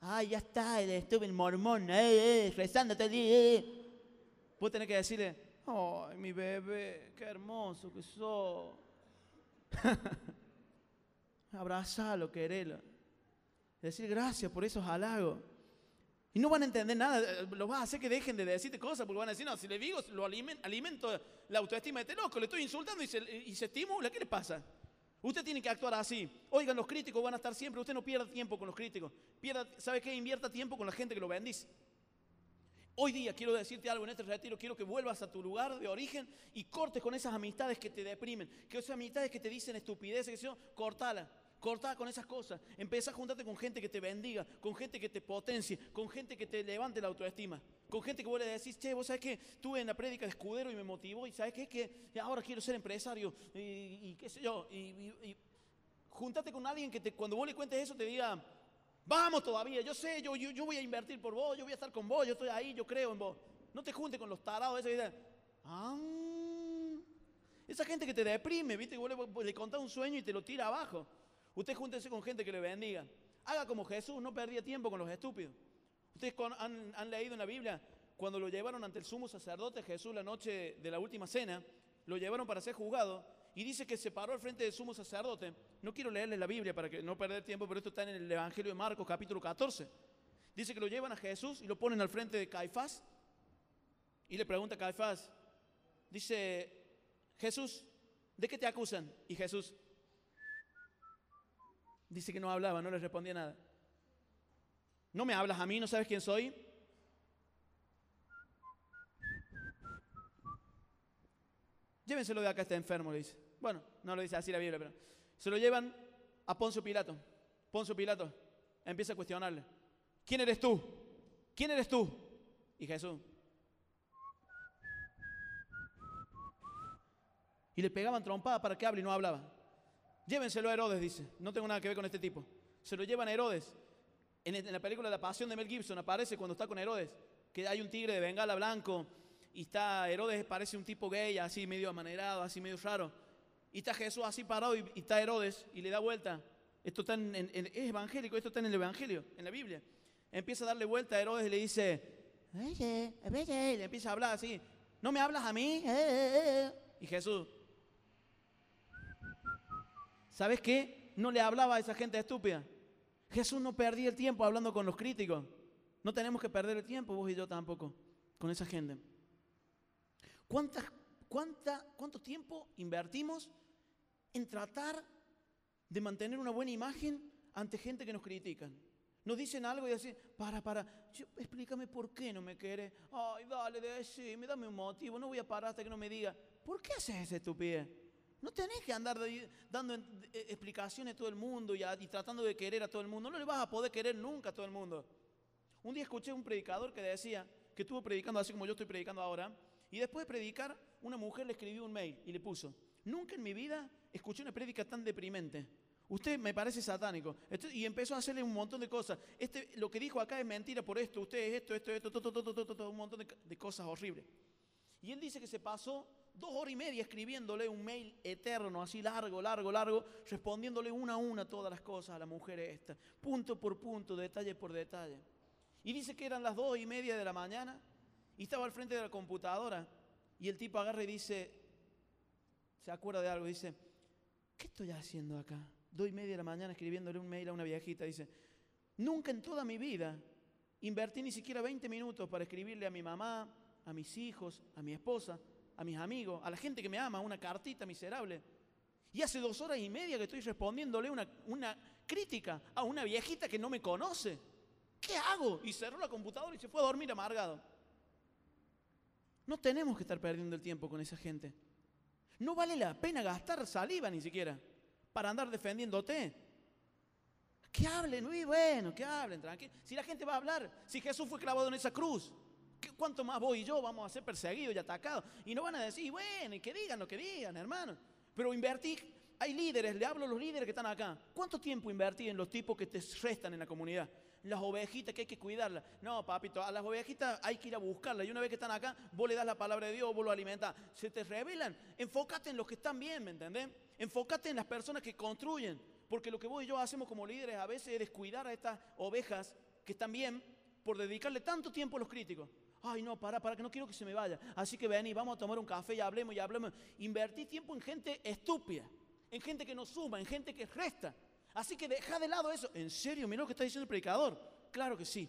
Ay, ya está, estuve en mormón, eh, eh, el día. eh". Vos tenés que decirle, ay, mi bebé, qué hermoso que sos. Abrazalo, querelo. Decir gracias por esos halagos. Y no van a entender nada, eh, los vas a hacer que dejen de decirte cosas porque van a decir, no, si le digo, lo alimen- alimento la autoestima de este loco, le estoy insultando y se, y se estimula, ¿qué le pasa? Usted tiene que actuar así. Oigan, los críticos van a estar siempre, usted no pierda tiempo con los críticos. Pierda, ¿Sabe qué? Invierta tiempo con la gente que lo bendice. Hoy día quiero decirte algo en este retiro, quiero que vuelvas a tu lugar de origen y cortes con esas amistades que te deprimen, que esas amistades que te dicen estupideces, que cortala, cortala con esas cosas. Empieza a juntarte con gente que te bendiga, con gente que te potencie, con gente que te levante la autoestima, con gente que vos le decís, che, vos sabés que estuve en la prédica de escudero y me motivó y sabés qué? que ahora quiero ser empresario y, y qué sé yo, y, y- y júntate con alguien que te, cuando vos le cuentes eso te diga, vamos todavía, yo sé, yo, yo, yo voy a invertir por vos, yo voy a estar con vos, yo estoy ahí, yo creo en vos. No te juntes con los tarados esos que dicen, ah, esa gente que te deprime, ¿viste? Que vos le, le contás un sueño y te lo tira abajo. Usted júntese con gente que le bendiga. Haga como Jesús, no perdía tiempo con los estúpidos. Ustedes han leído en la Biblia, cuando lo llevaron ante el sumo sacerdote Jesús la noche de la última cena, lo llevaron para ser juzgado y dice que se paró al frente del sumo sacerdote. No quiero leerles la Biblia para que no perder tiempo, pero esto está en el Evangelio de Marcos capítulo 14. Dice que lo llevan a Jesús y lo ponen al frente de Caifás y le pregunta a Caifás, dice, Jesús, ¿de qué te acusan? Y Jesús dice que no hablaba, no le respondía nada. ¿No me hablas a mí? ¿No sabes quién soy? Llévenselo de acá, está enfermo, le dice. Bueno, no lo dice así la Biblia, pero se lo llevan a Poncio Pilato. Poncio Pilato empieza a cuestionarle. ¿Quién eres tú? ¿Quién eres tú? Y Jesús. Y le pegaban trompada para que hable y no hablaba. Llévenselo a Herodes, dice. No tengo nada que ver con este tipo. Se lo llevan a Herodes. En, la película La Pasión de Mel Gibson aparece cuando está con Herodes, que hay un tigre de bengala blanco y está Herodes, parece un tipo gay, así medio amanerado, así medio raro. Y está Jesús así parado y, está Herodes y le da vuelta. Esto está en, en- en- es evangélico, esto está en el Evangelio, en la Biblia. Empieza a darle vuelta a Herodes y le dice, y le empieza a hablar así, ¿no me hablas a mí? Y Jesús, ¿sabes qué? No le hablaba a esa gente estúpida. Jesús no perdía el tiempo hablando con los críticos. No tenemos que perder el tiempo, vos y yo tampoco, con esa gente. ¿Cuántas, cuánta, ¿Cuánto tiempo invertimos en tratar de mantener una buena imagen ante gente que nos critican? Nos dicen algo y así, para, para, yo- explícame por qué no me querés. Ay, dale, decime, dame un motivo, no voy a parar hasta que no me diga. ¿Por qué haces esa estupidez? No tenés que andar dando eh, explicaciones a todo el mundo y, tratando de querer a todo el mundo. No le vas a poder querer nunca a todo el mundo. Un día escuché un predicador que decía, que estuvo predicando así como yo estoy predicando ahora, y después de predicar, una mujer le escribió un mail y le puso, nunca en mi vida escuché una prédica tan deprimente. Usted me parece satánico. Y empezó a hacerle un montón de cosas. Este, lo que dijo acá es mentira por esto, usted es esto, esto, esto, to, to, to, to, to, to, un montón de, de cosas horribles. Y él dice que se pasó dos horas y media escribiéndole un mail eterno, así largo, largo, largo, respondiéndole una a una todas las cosas a la mujer esta, punto por punto, detalle por detalle. Y dice que eran las dos y media de la mañana y estaba al frente de la computadora y el tipo agarra y dice, se acuerda de algo, dice, ¿qué estoy haciendo acá? Dos y media de la mañana escribiéndole un mail a una viejita, dice, nunca en toda mi vida invertí ni siquiera 20 minutos para escribirle a mi mamá, a mis hijos, a mi esposa, a mis amigos, a la gente que me ama, una cartita miserable. Y hace dos horas y media que estoy respondiéndole una, una crítica a una viejita que no me conoce. ¿Qué hago? Y cerró la computadora y se fue a dormir amargado. No tenemos que estar perdiendo el tiempo con esa gente. No vale la pena gastar saliva ni siquiera para andar defendiéndote. Que hablen, muy bueno, que hablen, tranquilo. Si la gente va a hablar, si Jesús fue clavado en esa cruz, ¿qué- ¿cuánto más vos y yo vamos a ser perseguidos y atacados? Y no van a decir, bueno, y que digan lo que digan, hermano. Pero invertí, hay líderes, le hablo a los líderes que están acá. ¿Cuánto tiempo invertí en los tipos que te restan en la comunidad? Las ovejitas que hay que cuidarlas. No, papito, a las ovejitas hay que ir a buscarlas. Y una vez que están acá, vos le das la palabra de Dios, vos lo alimentás. Se te revelan. Enfócate en los que están bien, ¿me entendés? Enfócate en las personas que construyen. Porque lo que vos y yo hacemos como líderes a veces es descuidar a estas ovejas que están bien por dedicarle tanto tiempo a los críticos. Ay, no, para, para, que no quiero que se me vaya. Así que ven y vamos a tomar un café y hablemos y hablemos. Invertí tiempo en gente estúpida, en gente que no suma, en gente que resta. Así que deja de lado eso. ¿En serio? Mira lo que está diciendo el predicador. Claro que sí.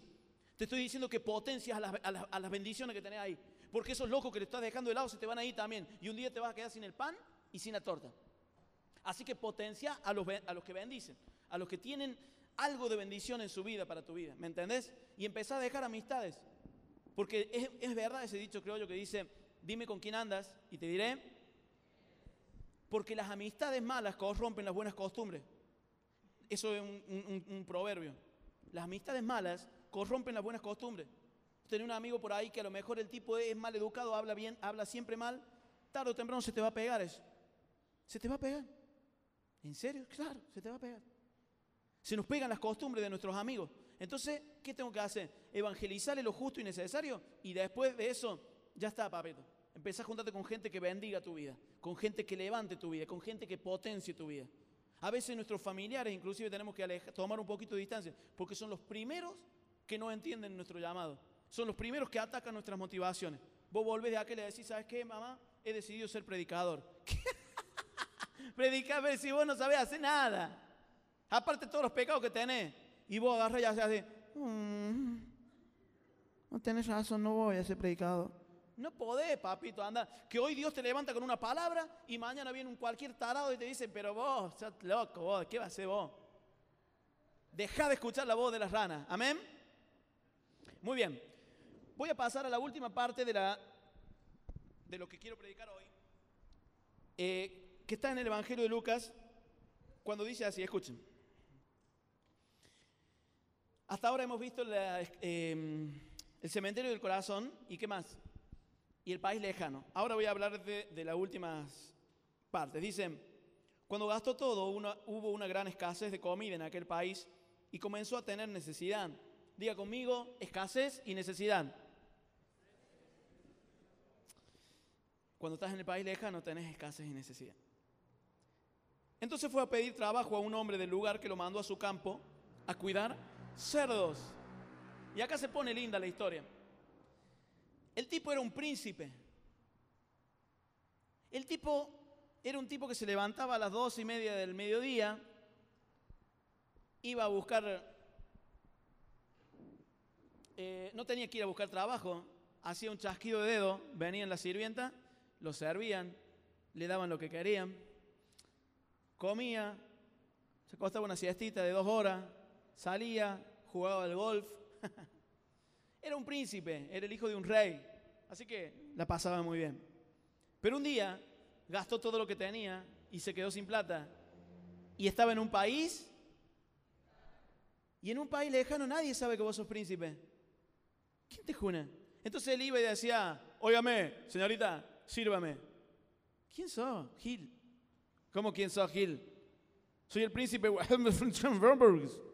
Te estoy diciendo que potencias a las, bendiciones que tenés ahí. Porque esos locos que le estás dejando de lado se te van a ir también. Y un día te vas a quedar sin el pan y sin la torta. Así que potencia a los, ben- a los que bendicen, a los que tienen algo de bendición en su vida para tu vida. ¿Me entendés? Y empezá a dejar amistades. Porque es, es verdad ese dicho creo yo que dice, dime con quién andas y te diré. Porque las amistades malas corrompen las buenas costumbres. Eso es un, un- proverbio. Las amistades malas corrompen las buenas costumbres. Tener un amigo por ahí que a lo mejor el tipo es mal educado, habla bien, habla siempre mal, tarde o temprano se te va a pegar eso. Se te va a pegar. ¿En serio? Claro, se te va a pegar. Se nos pegan las costumbres de nuestros amigos. Entonces, ¿qué tengo que hacer? Evangelizarle lo justo y necesario y después de eso, ya está, papito. Empezá a juntarte con gente que bendiga tu vida, con gente que levante tu vida, con gente que potencie tu vida. A veces nuestros familiares inclusive tenemos que aleja- tomar un poquito de distancia, porque son los primeros que no entienden nuestro llamado. Son los primeros que atacan nuestras motivaciones. Vos volvés de acá y le decís, ¿sabes qué, mamá? He decidido ser predicador. Predicar, pero si vos no sabés hacer nada. Aparte de todos los pecados que tenés. Y vos agarrás y haces así. "Mm, no tenés razón, no voy a ser predicador. No podés, papito, anda. Que hoy Dios te levanta con una palabra y mañana viene un cualquier tarado y te dice, pero vos, sos loco, vos, ¿qué vas a hacer vos? Deja de escuchar la voz de las ranas. Amén. Muy bien. Voy a pasar a la última parte de, la, de lo que quiero predicar hoy. Eh, que está en el Evangelio de Lucas, cuando dice así, escuchen. Hasta ahora hemos visto la, eh, el cementerio del corazón y qué más. Y el país lejano. Ahora voy a hablar de, de las últimas partes. Dice, cuando gastó todo, una- hubo una gran escasez de comida en aquel país y comenzó a tener necesidad. Diga conmigo, escasez y necesidad. Cuando estás en el país lejano tenés escasez y necesidad. Entonces fue a pedir trabajo a un hombre del lugar que lo mandó a su campo a cuidar cerdos. Y acá se pone linda la historia. El tipo era un príncipe. El tipo era un tipo que se levantaba a las dos y media del mediodía, iba a buscar, eh, no tenía que ir a buscar trabajo, hacía un chasquido de dedo, venían las sirvientas, lo servían, le daban lo que querían, comía, se acostaba una siestita de dos horas, salía, jugaba al golf. era un príncipe, era el hijo de un rey, así que la pasaba muy bien. Pero un día gastó todo lo que tenía y se quedó sin plata. Y estaba en un país, y en un país lejano nadie sabe que vos sos príncipe. ¿Quién te juna? Entonces él iba y decía, óigame, señorita, sírvame. ¿Quién sos? Gil. ¿Cómo quién sos, Gil? Soy el príncipe.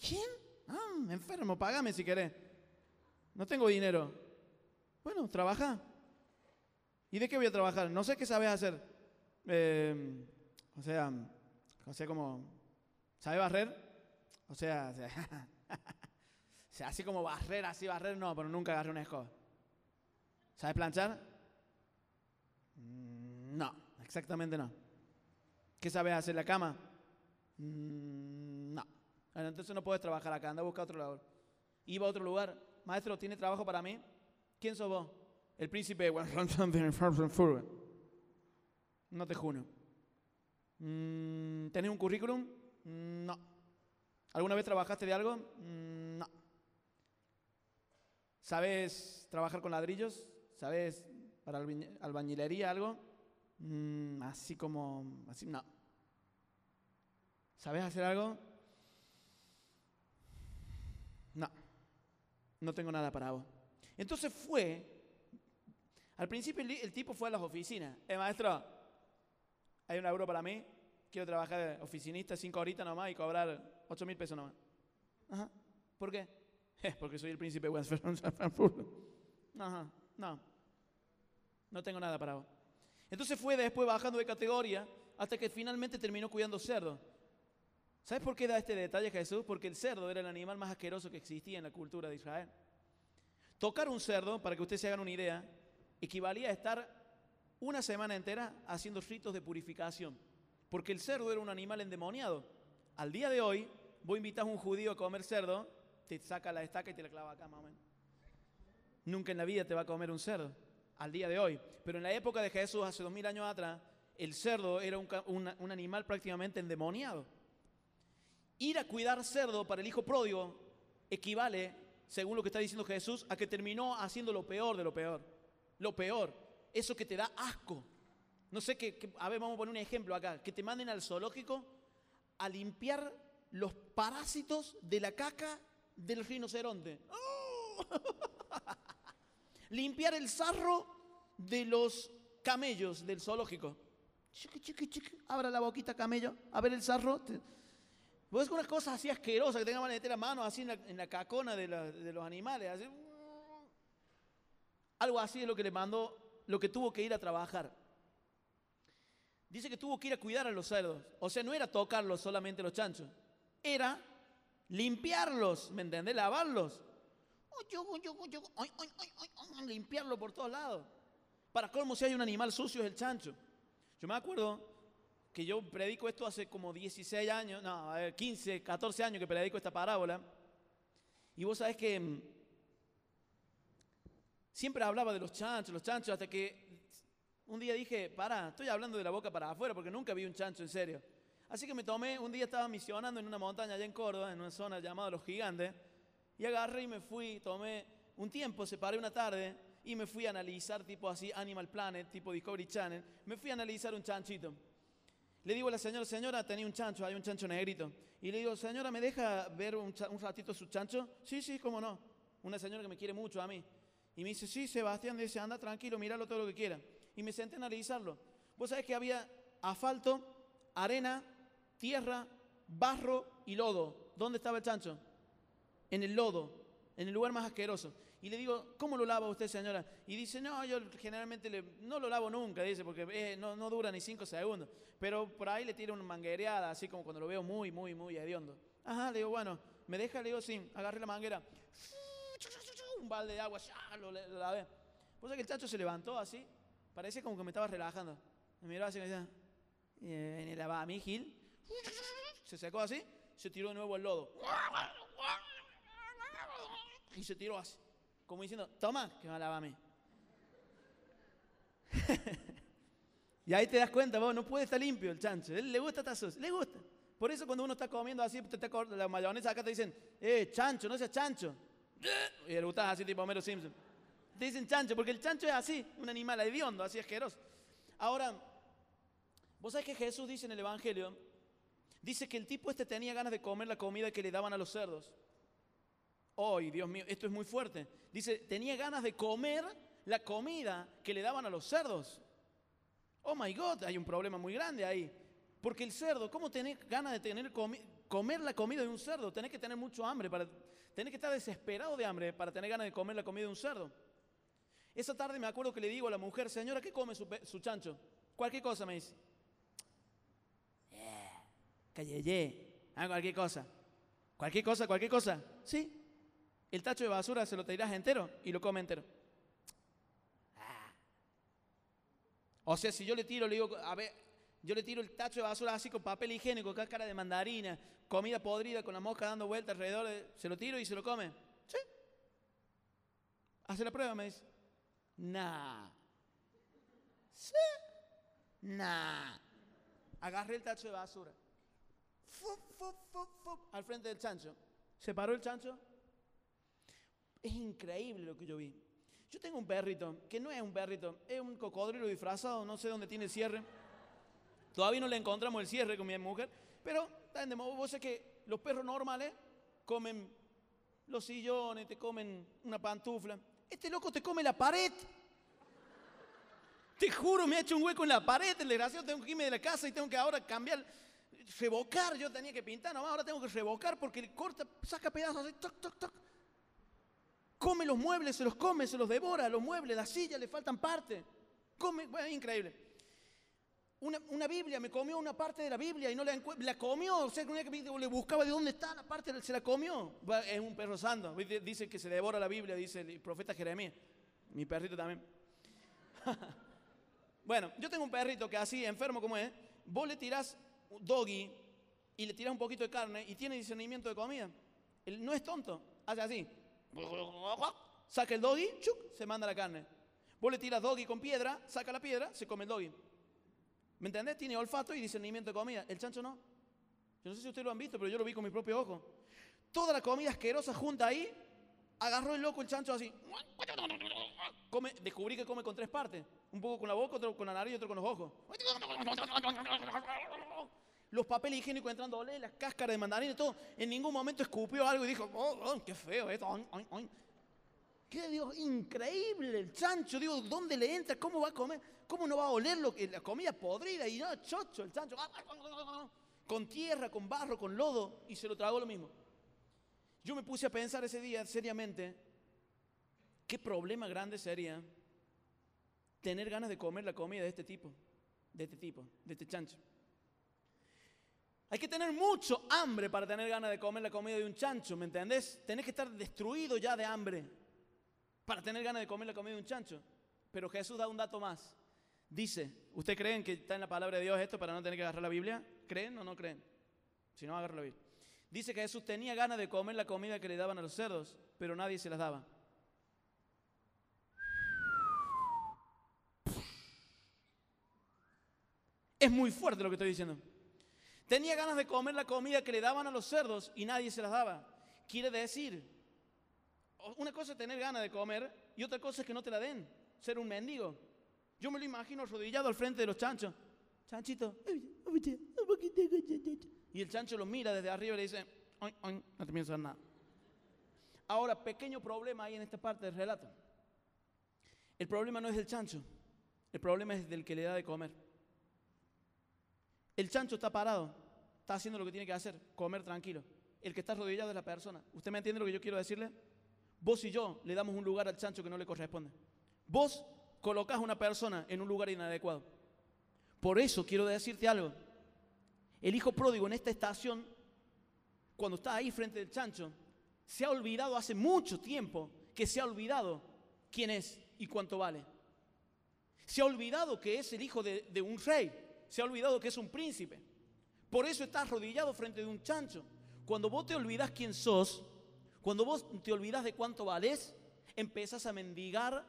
¿Quién? Ah, enfermo, pagame si querés. No tengo dinero. Bueno, trabaja. ¿Y de qué voy a trabajar? No sé qué sabes hacer. Eh, o sea, o sea, como, ¿sabe barrer? O sea, o sea, o así como barrer, así barrer, no, pero nunca agarré una escoba. ¿Sabes planchar? Mm, No, exactamente no. ¿Qué sabes hacer la cama? Mm, entonces no puedes trabajar acá, anda a buscar otro lado. Iba a otro lugar. Maestro, ¿tiene trabajo para mí? ¿Quién sos vos? El príncipe. No te juno. Mm, ¿Tenés un currículum? Mm, No. ¿Alguna vez trabajaste de algo? Mm, No. ¿Sabes trabajar con ladrillos? ¿Sabes para albañ- albañilería algo? Así como, así, no. ¿Sabes hacer algo? No. No tengo nada para vos. Entonces fue, al principio el, tipo fue a las oficinas. Eh, maestro, hay un euro para mí. Quiero trabajar de oficinista cinco horitas nomás y cobrar ocho mil pesos nomás. Ajá. ¿Por qué? "Eh, porque soy el príncipe Frankfurt. Ajá. No. No tengo nada para vos. Entonces fue después bajando de categoría hasta que finalmente terminó cuidando cerdos. ¿Sabes por qué da este detalle Jesús? Porque el cerdo era el animal más asqueroso que existía en la cultura de Israel. Tocar un cerdo, para que ustedes se hagan una idea, equivalía a estar una semana entera haciendo ritos de purificación. Porque el cerdo era un animal endemoniado. Al día de hoy, vos invitas a un judío a comer cerdo, te saca la estaca y te la clava acá más o menos. Nunca en la vida te va a comer un cerdo, al día de hoy. Pero en la época de Jesús, hace dos mil años atrás, el cerdo era un, animal prácticamente endemoniado. Ir a cuidar cerdo para el hijo pródigo equivale, según lo que está diciendo Jesús, a que terminó haciendo lo peor de lo peor. Lo peor, eso que te da asco. No sé qué, a ver, vamos a poner un ejemplo acá, que te manden al zoológico a limpiar los parásitos de la caca del rinoceronte. Limpiar el sarro de los camellos del zoológico. Chiqui, chiqui, chiqui, abra la boquita camello, a ver el sarro. Vos una cosa así asquerosa, que tenga que meter la mano así en la, cacona de, los animales. así. Algo así es lo que le mandó, lo que tuvo que ir a trabajar. Dice que tuvo que ir a cuidar a los cerdos. O sea, no era tocarlos solamente los chanchos. Era limpiarlos, ¿me entendés? Lavarlos. Limpiarlo por todos lados. Para colmo, si hay un animal sucio es el chancho. Yo me acuerdo que yo predico esto hace como 16 años, no, a ver, 15, 14 años que predico esta parábola. Y vos sabés que mm, siempre hablaba de los chanchos, los chanchos, hasta que un día dije, para, estoy hablando de la boca para afuera porque nunca vi un chancho en serio. Así que me tomé, un día estaba misionando en una montaña allá en Córdoba, en una zona llamada Los Gigantes, y agarré y me fui, tomé un tiempo, separé una tarde y me fui a analizar tipo así Animal Planet, tipo Discovery Channel, me fui a analizar un chanchito. Le digo a la señora, señora, tenía un chancho, hay un chancho negrito. Y le digo, señora, ¿me deja ver un, un ratito su chancho? Sí, sí, cómo no. Una señora que me quiere mucho a mí. Y me dice, sí, Sebastián, dice, anda tranquilo, míralo todo lo que quiera. Y me senté a analizarlo. Vos sabés que había asfalto, arena, tierra, barro y lodo. ¿Dónde estaba el chancho? En el lodo, en el lugar más asqueroso. Y le digo, ¿cómo lo lava usted, señora? Y dice, no, yo generalmente no lo lavo nunca, dice, porque eh, no, no dura ni cinco segundos. Pero por ahí le tiro una manguereada, así como cuando lo veo muy, muy, muy hediondo. Ajá, le digo, bueno, ¿me deja? Le digo, sí, agarré la manguera. Un balde de agua, ya, lo, lo lavé. Pues que el chacho se levantó así, parecía como que me estaba relajando. Me miró así me decía, eh, a mí, Gil. Se secó así, se tiró de nuevo al lodo. Y se tiró así, como diciendo, toma, que me lava a mí. y ahí te das cuenta, vos, no puede estar limpio el chancho. Él le gusta sucio, le gusta. Por eso cuando uno está comiendo así, te está la mayonesa acá te dicen, eh, chancho, no seas chancho. Y le gustas así tipo Homero Simpson. Te dicen chancho, porque el chancho es así, un animal hediondo, así asqueroso. Ahora, vos sabés que Jesús dice en el Evangelio, dice que el tipo este tenía ganas de comer la comida que le daban a los cerdos. ¡Ay, Dios mío! Esto es muy fuerte. Dice, tenía ganas de comer la comida que le daban a los cerdos. Oh my God, hay un problema muy grande ahí. Porque el cerdo, ¿cómo tenés ganas de tener comer la comida de un cerdo? Tenés que tener mucho hambre, para, tenés que estar desesperado de hambre para tener ganas de comer la comida de un cerdo. Esa tarde me acuerdo que le digo a la mujer, señora, ¿qué come su, su chancho? Cualquier cosa, me dice. Eh, Calleye, ah, cualquier cosa. Cualquier cosa, cualquier cosa. Sí. El tacho de basura se lo tirás entero y lo come entero. Ah. O sea, si yo le tiro, le digo, a ver, yo le tiro el tacho de basura así con papel higiénico, cáscara de mandarina, comida podrida con la mosca dando vueltas alrededor, de- se lo tiro y se lo come. Sí. Hace la prueba, me dice. Nah. Sí. Nah. Agarré el tacho de basura. Fup, fup, fup, al frente del chancho. Se paró el chancho. Es increíble lo que yo vi. Yo tengo un perrito, que no es un perrito, es un cocodrilo disfrazado, no sé dónde tiene cierre. Todavía no le encontramos el cierre con mi mujer, pero en demo- vos sabés que los perros normales comen los sillones, te comen una pantufla. Este loco te come la pared. Te juro, me ha hecho un hueco en la pared, el desgraciado, tengo que irme de la casa y tengo que ahora cambiar, revocar, yo tenía que pintar nomás, ahora tengo que revocar porque corta, saca pedazos toc, toc, toc. Come los muebles, se los come, se los devora, los muebles, las sillas, le faltan partes. Come, bueno, es increíble. Una, una Biblia, me comió una parte de la Biblia y no la encuentro, la comió, o sea, una que le buscaba de dónde está la parte, se la comió. Es un perro santo, dice que se devora la Biblia, dice el profeta Jeremías. Mi perrito también. Bueno, yo tengo un perrito que así, enfermo como es, vos le tirás doggy y le tiras un poquito de carne y tiene discernimiento de comida. Él no es tonto, hace así. Saca el doggy, chuc, se manda la carne. Vos le tiras doggy con piedra, saca la piedra, se come el doggy. ¿Me entendés? Tiene olfato y discernimiento de comida. El chancho no. Yo no sé si ustedes lo han visto, pero yo lo vi con mis propios ojos. Toda la comida asquerosa junta ahí, agarró el loco el chancho así. Come, descubrí que come con tres partes. Un poco con la boca, otro con la nariz y otro con los ojos. Los papeles higiénicos entrándole, las cáscaras de mandarina y todo. En ningún momento escupió algo y dijo, oh, oh, qué feo esto. Oin, oin, oin". Qué Dios, increíble el chancho. Digo, ¿dónde le entra? ¿Cómo va a comer? ¿Cómo no va a oler lo que, la comida podrida? Y no, chocho, el chancho. Con tierra, con barro, con lodo. Y se lo tragó lo mismo. Yo me puse a pensar ese día seriamente, qué problema grande sería tener ganas de comer la comida de este tipo, de este tipo, de este chancho. Hay que tener mucho hambre para tener ganas de comer la comida de un chancho, ¿me entendés? Tenés que estar destruido ya de hambre para tener ganas de comer la comida de un chancho. Pero Jesús da un dato más. Dice, ¿usted creen que está en la palabra de Dios esto para no tener que agarrar la Biblia? ¿Creen o no creen? Si no, agarra la Biblia. Dice que Jesús tenía ganas de comer la comida que le daban a los cerdos, pero nadie se las daba. Es muy fuerte lo que estoy diciendo. Tenía ganas de comer la comida que le daban a los cerdos y nadie se las daba. Quiere decir, una cosa es tener ganas de comer y otra cosa es que no te la den, ser un mendigo. Yo me lo imagino arrodillado al frente de los chanchos. Chanchito. Y el chancho lo mira desde arriba y le dice, "Oin, no te pienso nada. Ahora, pequeño problema ahí en esta parte del relato. El problema no es del chancho, el problema es del que le da de comer. El chancho está parado, está haciendo lo que tiene que hacer, comer tranquilo. El que está arrodillado es la persona. ¿Usted me entiende lo que yo quiero decirle? Vos y yo le damos un lugar al chancho que no le corresponde. Vos colocás a una persona en un lugar inadecuado. Por eso quiero decirte algo. El hijo pródigo en esta estación, cuando está ahí frente del chancho, se ha olvidado hace mucho tiempo que se ha olvidado quién es y cuánto vale. Se ha olvidado que es el hijo de un rey. Se ha olvidado que es un príncipe. Por eso está arrodillado frente de un chancho. Cuando vos te olvidas quién sos, cuando vos te olvidas de cuánto vales, empezás a mendigar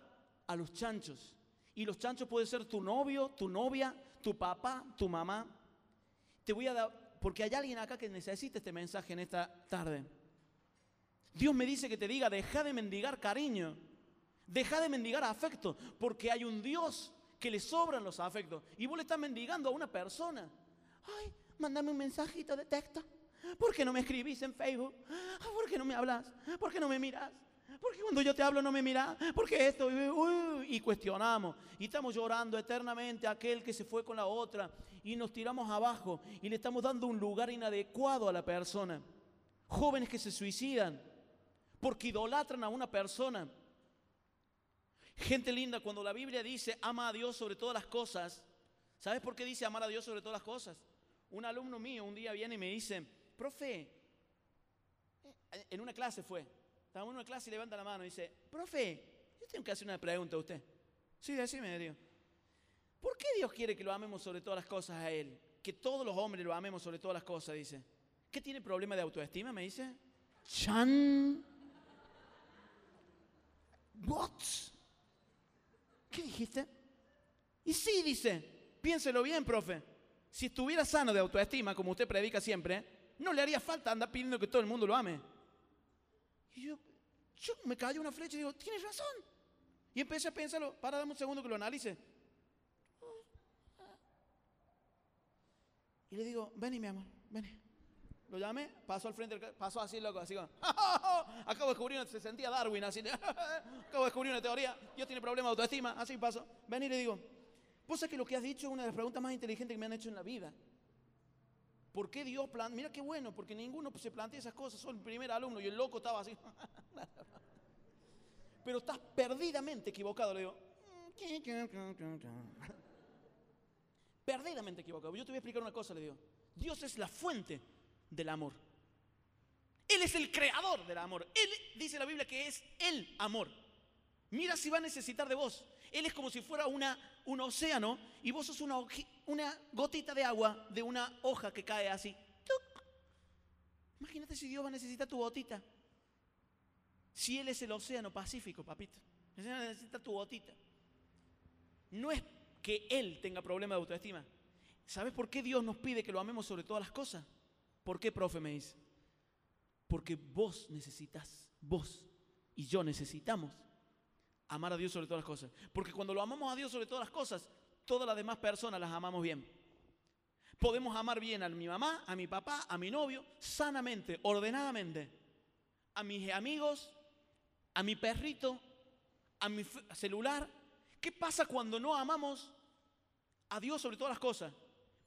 a los chanchos. Y los chanchos pueden ser tu novio, tu novia, tu papá, tu mamá. Te voy a dar, porque hay alguien acá que necesita este mensaje en esta tarde. Dios me dice que te diga, deja de mendigar cariño, deja de mendigar afecto, porque hay un Dios que le sobran los afectos. Y vos le estás mendigando a una persona. Ay, mándame un mensajito de texto. ¿Por qué no me escribís en Facebook? ¿Por qué no me hablas? ¿Por qué no me miras? ¿Por qué cuando yo te hablo no me miras? ¿Por qué esto? Uy, y cuestionamos. Y estamos llorando eternamente a aquel que se fue con la otra. Y nos tiramos abajo. Y le estamos dando un lugar inadecuado a la persona. Jóvenes que se suicidan porque idolatran a una persona. Gente linda, cuando la Biblia dice ama a Dios sobre todas las cosas, ¿sabes por qué dice amar a Dios sobre todas las cosas? Un alumno mío un día viene y me dice, profe, en una clase fue, estamos en una clase y levanta la mano y dice, profe, yo tengo que hacer una pregunta a usted. Sí, decime, Dios. ¿Por qué Dios quiere que lo amemos sobre todas las cosas a Él? Que todos los hombres lo amemos sobre todas las cosas, dice. ¿Qué tiene problema de autoestima? Me dice. Chan. What? ¿Qué dijiste? Y sí, dice, piénselo bien, profe. Si estuviera sano de autoestima, como usted predica siempre, no le haría falta andar pidiendo que todo el mundo lo ame. Y yo, yo me cayó una flecha y digo, tienes razón. Y empecé a pensarlo, para, dame un segundo que lo analice. Y le digo, vení mi amor, vení. Lo llamé, pasó al frente, pasó así, loco, así como, acabo de descubrir, una- se sentía Darwin así, acabo de descubrir una teoría, Dios tiene problemas de autoestima, así pasó. Vení y le digo, vos sabés que lo que has dicho es una de las preguntas más inteligentes que me han hecho en la vida. ¿Por qué Dios plantea? Mira qué bueno, porque ninguno se plantea esas cosas, soy el primer alumno y el loco estaba así. Pero estás perdidamente equivocado, le digo. Perdidamente equivocado. Yo te voy a explicar una cosa, le digo. Dios es la fuente del amor. Él es el creador del amor. Él dice la Biblia que es el amor. Mira si va a necesitar de vos. Él es como si fuera un océano y vos sos una, una gotita de agua de una hoja que cae así. Imagínate si Dios va a necesitar tu botita. Si Él es el océano Pacífico, papito. Necesita tu botita. No es que Él tenga problema de autoestima. ¿Sabes por qué Dios nos pide que lo amemos sobre todas las cosas? ¿Por qué, profe, me dice? Porque vos necesitas, vos y yo necesitamos amar a Dios sobre todas las cosas. Porque cuando lo amamos a Dios sobre todas las cosas, todas las demás personas las amamos bien. Podemos amar bien a mi mamá, a mi papá, a mi novio, sanamente, ordenadamente. A mis amigos, a mi perrito, a mi celular. ¿Qué pasa cuando no amamos a Dios sobre todas las cosas?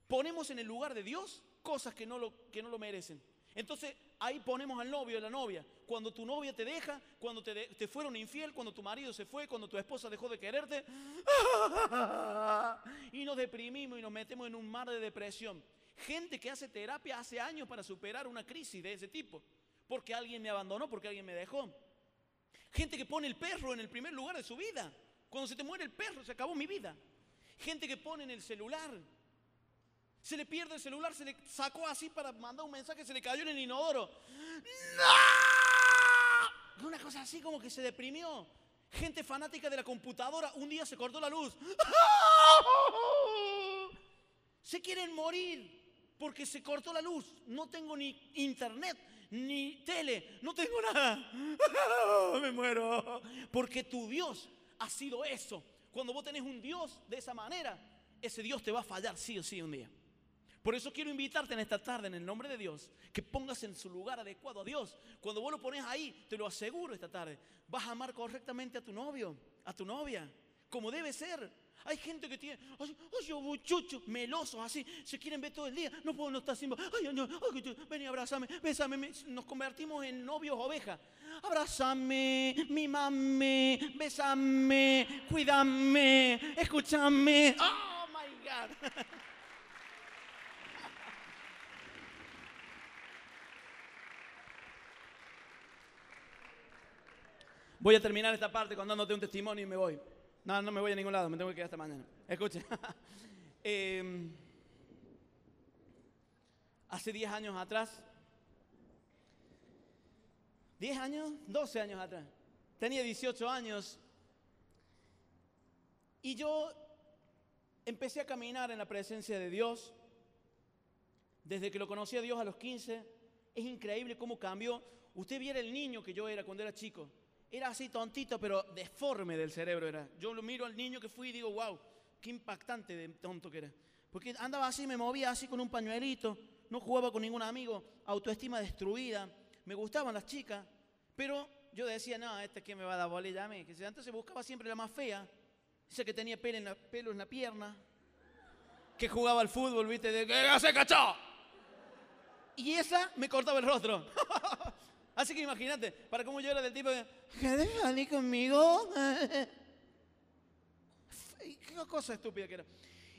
Ponemos en el lugar de Dios cosas que no lo, que no lo merecen. Entonces ahí ponemos al novio y la novia. Cuando tu novia te deja, cuando te, te fueron infiel, cuando tu marido se fue, cuando tu esposa dejó de quererte. Y nos deprimimos y nos metemos en un mar de depresión. Gente que hace terapia hace años para superar una crisis de ese tipo. Porque alguien me abandonó, porque alguien me dejó. Gente que pone el perro en el primer lugar de su vida. Cuando se te muere el perro, se acabó mi vida. Gente que pone en el celular. Se le pierde el celular, se le sacó así para mandar un mensaje, se le cayó en el inodoro. ¡No! Una cosa así como que se deprimió. Gente fanática de la computadora, un día se cortó la luz. Se quieren morir porque se cortó la luz. No tengo ni internet, ni tele, no tengo nada. Me muero. Porque tu Dios ha sido eso. Cuando vos tenés un Dios de esa manera, ese Dios te va a fallar sí o sí un día. Por eso quiero invitarte en esta tarde, en el nombre de Dios, que pongas en su lugar adecuado a Dios. Cuando vos lo pones ahí, te lo aseguro esta tarde, vas a amar correctamente a tu novio, a tu novia, como debe ser. Hay gente que tiene, ay, ay, yo muchucho, melosos así, se quieren ver todo el día, no puedo no estar sin vos, ay, ay, ay, ven y abrázame, bésame, me- nos convertimos en novios ovejas. Abrázame, mimame, bésame, cuídame, escúchame. Oh my God. Voy a terminar esta parte contándote un testimonio y me voy. No, no me voy a ningún lado, me tengo que quedar hasta mañana. Escuche. Eh, hace 10 años atrás, 10 años, 12 años atrás, tenía 18 años y yo empecé a caminar en la presencia de Dios. Desde que lo conocí a Dios a los 15, es increíble cómo cambió. Usted viera el niño que yo era cuando era chico. Era así tontito, pero deforme del cerebro era. Yo lo miro al niño que fui y digo, wow, qué impactante de tonto que era. Porque andaba así, me movía así con un pañuelito, no jugaba con ningún amigo, autoestima destruida, me gustaban las chicas, pero yo decía, no, este que me va a dar bolilla a mí. Entonces buscaba siempre la más fea, esa que tenía pelo en la, pelo en la pierna, que jugaba al fútbol, viste, de que se cachó. Y esa me cortaba el rostro. Así que imagínate, para cómo yo era del tipo de, ¿querés salir conmigo? Qué cosa estúpida que era.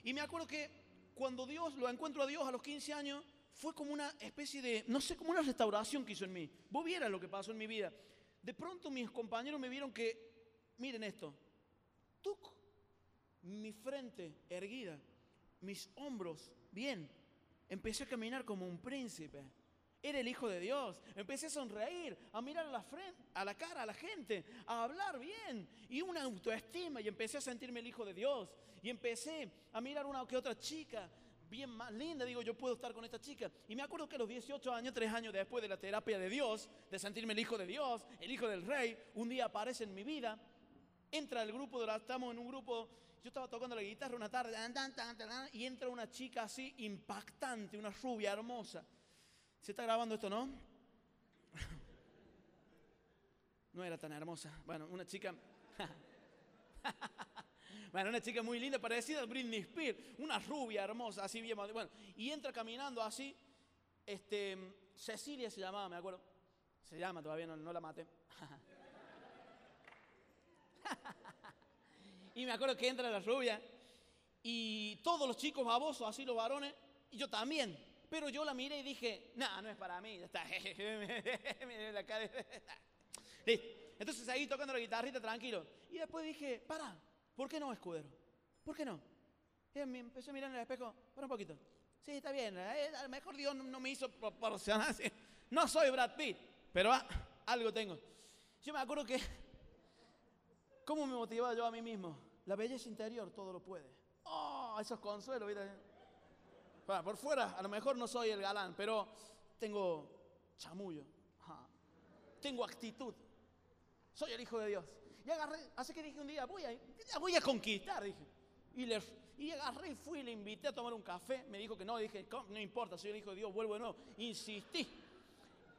Y me acuerdo que cuando Dios, lo encuentro a Dios a los 15 años, fue como una especie de, no sé, como una restauración que hizo en mí. Vos vieras lo que pasó en mi vida. De pronto mis compañeros me vieron que, miren esto, tuc, mi frente erguida, mis hombros bien. Empecé a caminar como un príncipe. Era el Hijo de Dios. Empecé a sonreír, a mirar a la, frente, a la cara a la gente, a hablar bien. Y una autoestima. Y empecé a sentirme el Hijo de Dios. Y empecé a mirar una que otra chica bien más linda. Digo, yo puedo estar con esta chica. Y me acuerdo que a los 18 años, 3 años después de la terapia de Dios, de sentirme el Hijo de Dios, el Hijo del Rey, un día aparece en mi vida. Entra el grupo, estamos en un grupo, yo estaba tocando la guitarra una tarde, y entra una chica así impactante, una rubia hermosa. ¿Se está grabando esto, no? No era tan hermosa. Bueno, una chica... Bueno, una chica muy linda, parecida a Britney Spears, una rubia hermosa, así bien, bueno, y entra caminando así, este, Cecilia se llamaba, me acuerdo, se llama todavía, no, no la maté. Y me acuerdo que entra la rubia y todos los chicos babosos, así los varones, y yo también. Pero yo la miré y dije, no, no es para mí, ya está. La cara. Entonces seguí tocando la guitarrita tranquilo. Y después dije, para, ¿por qué no, escudero? ¿Por qué no? Y me empecé a mirar en el espejo, para un poquito. Sí, está bien, eh, a lo mejor Dios no, me hizo proporcionar. No soy Brad Pitt, pero ah, algo tengo. Yo me acuerdo que, ¿cómo me motivaba yo a mí mismo? La belleza interior todo lo puede. Oh, esos consuelos, ¿viste? Por fuera, a lo mejor no soy el galán, pero tengo chamullo. Tengo actitud. Soy el hijo de Dios. Y agarré, así que dije un día, voy a, voy a conquistar, dije. Y, le, y agarré y fui le invité a tomar un café. Me dijo que no, dije, "¿Cómo? no importa, soy el hijo de Dios, vuelvo de nuevo. Insistí.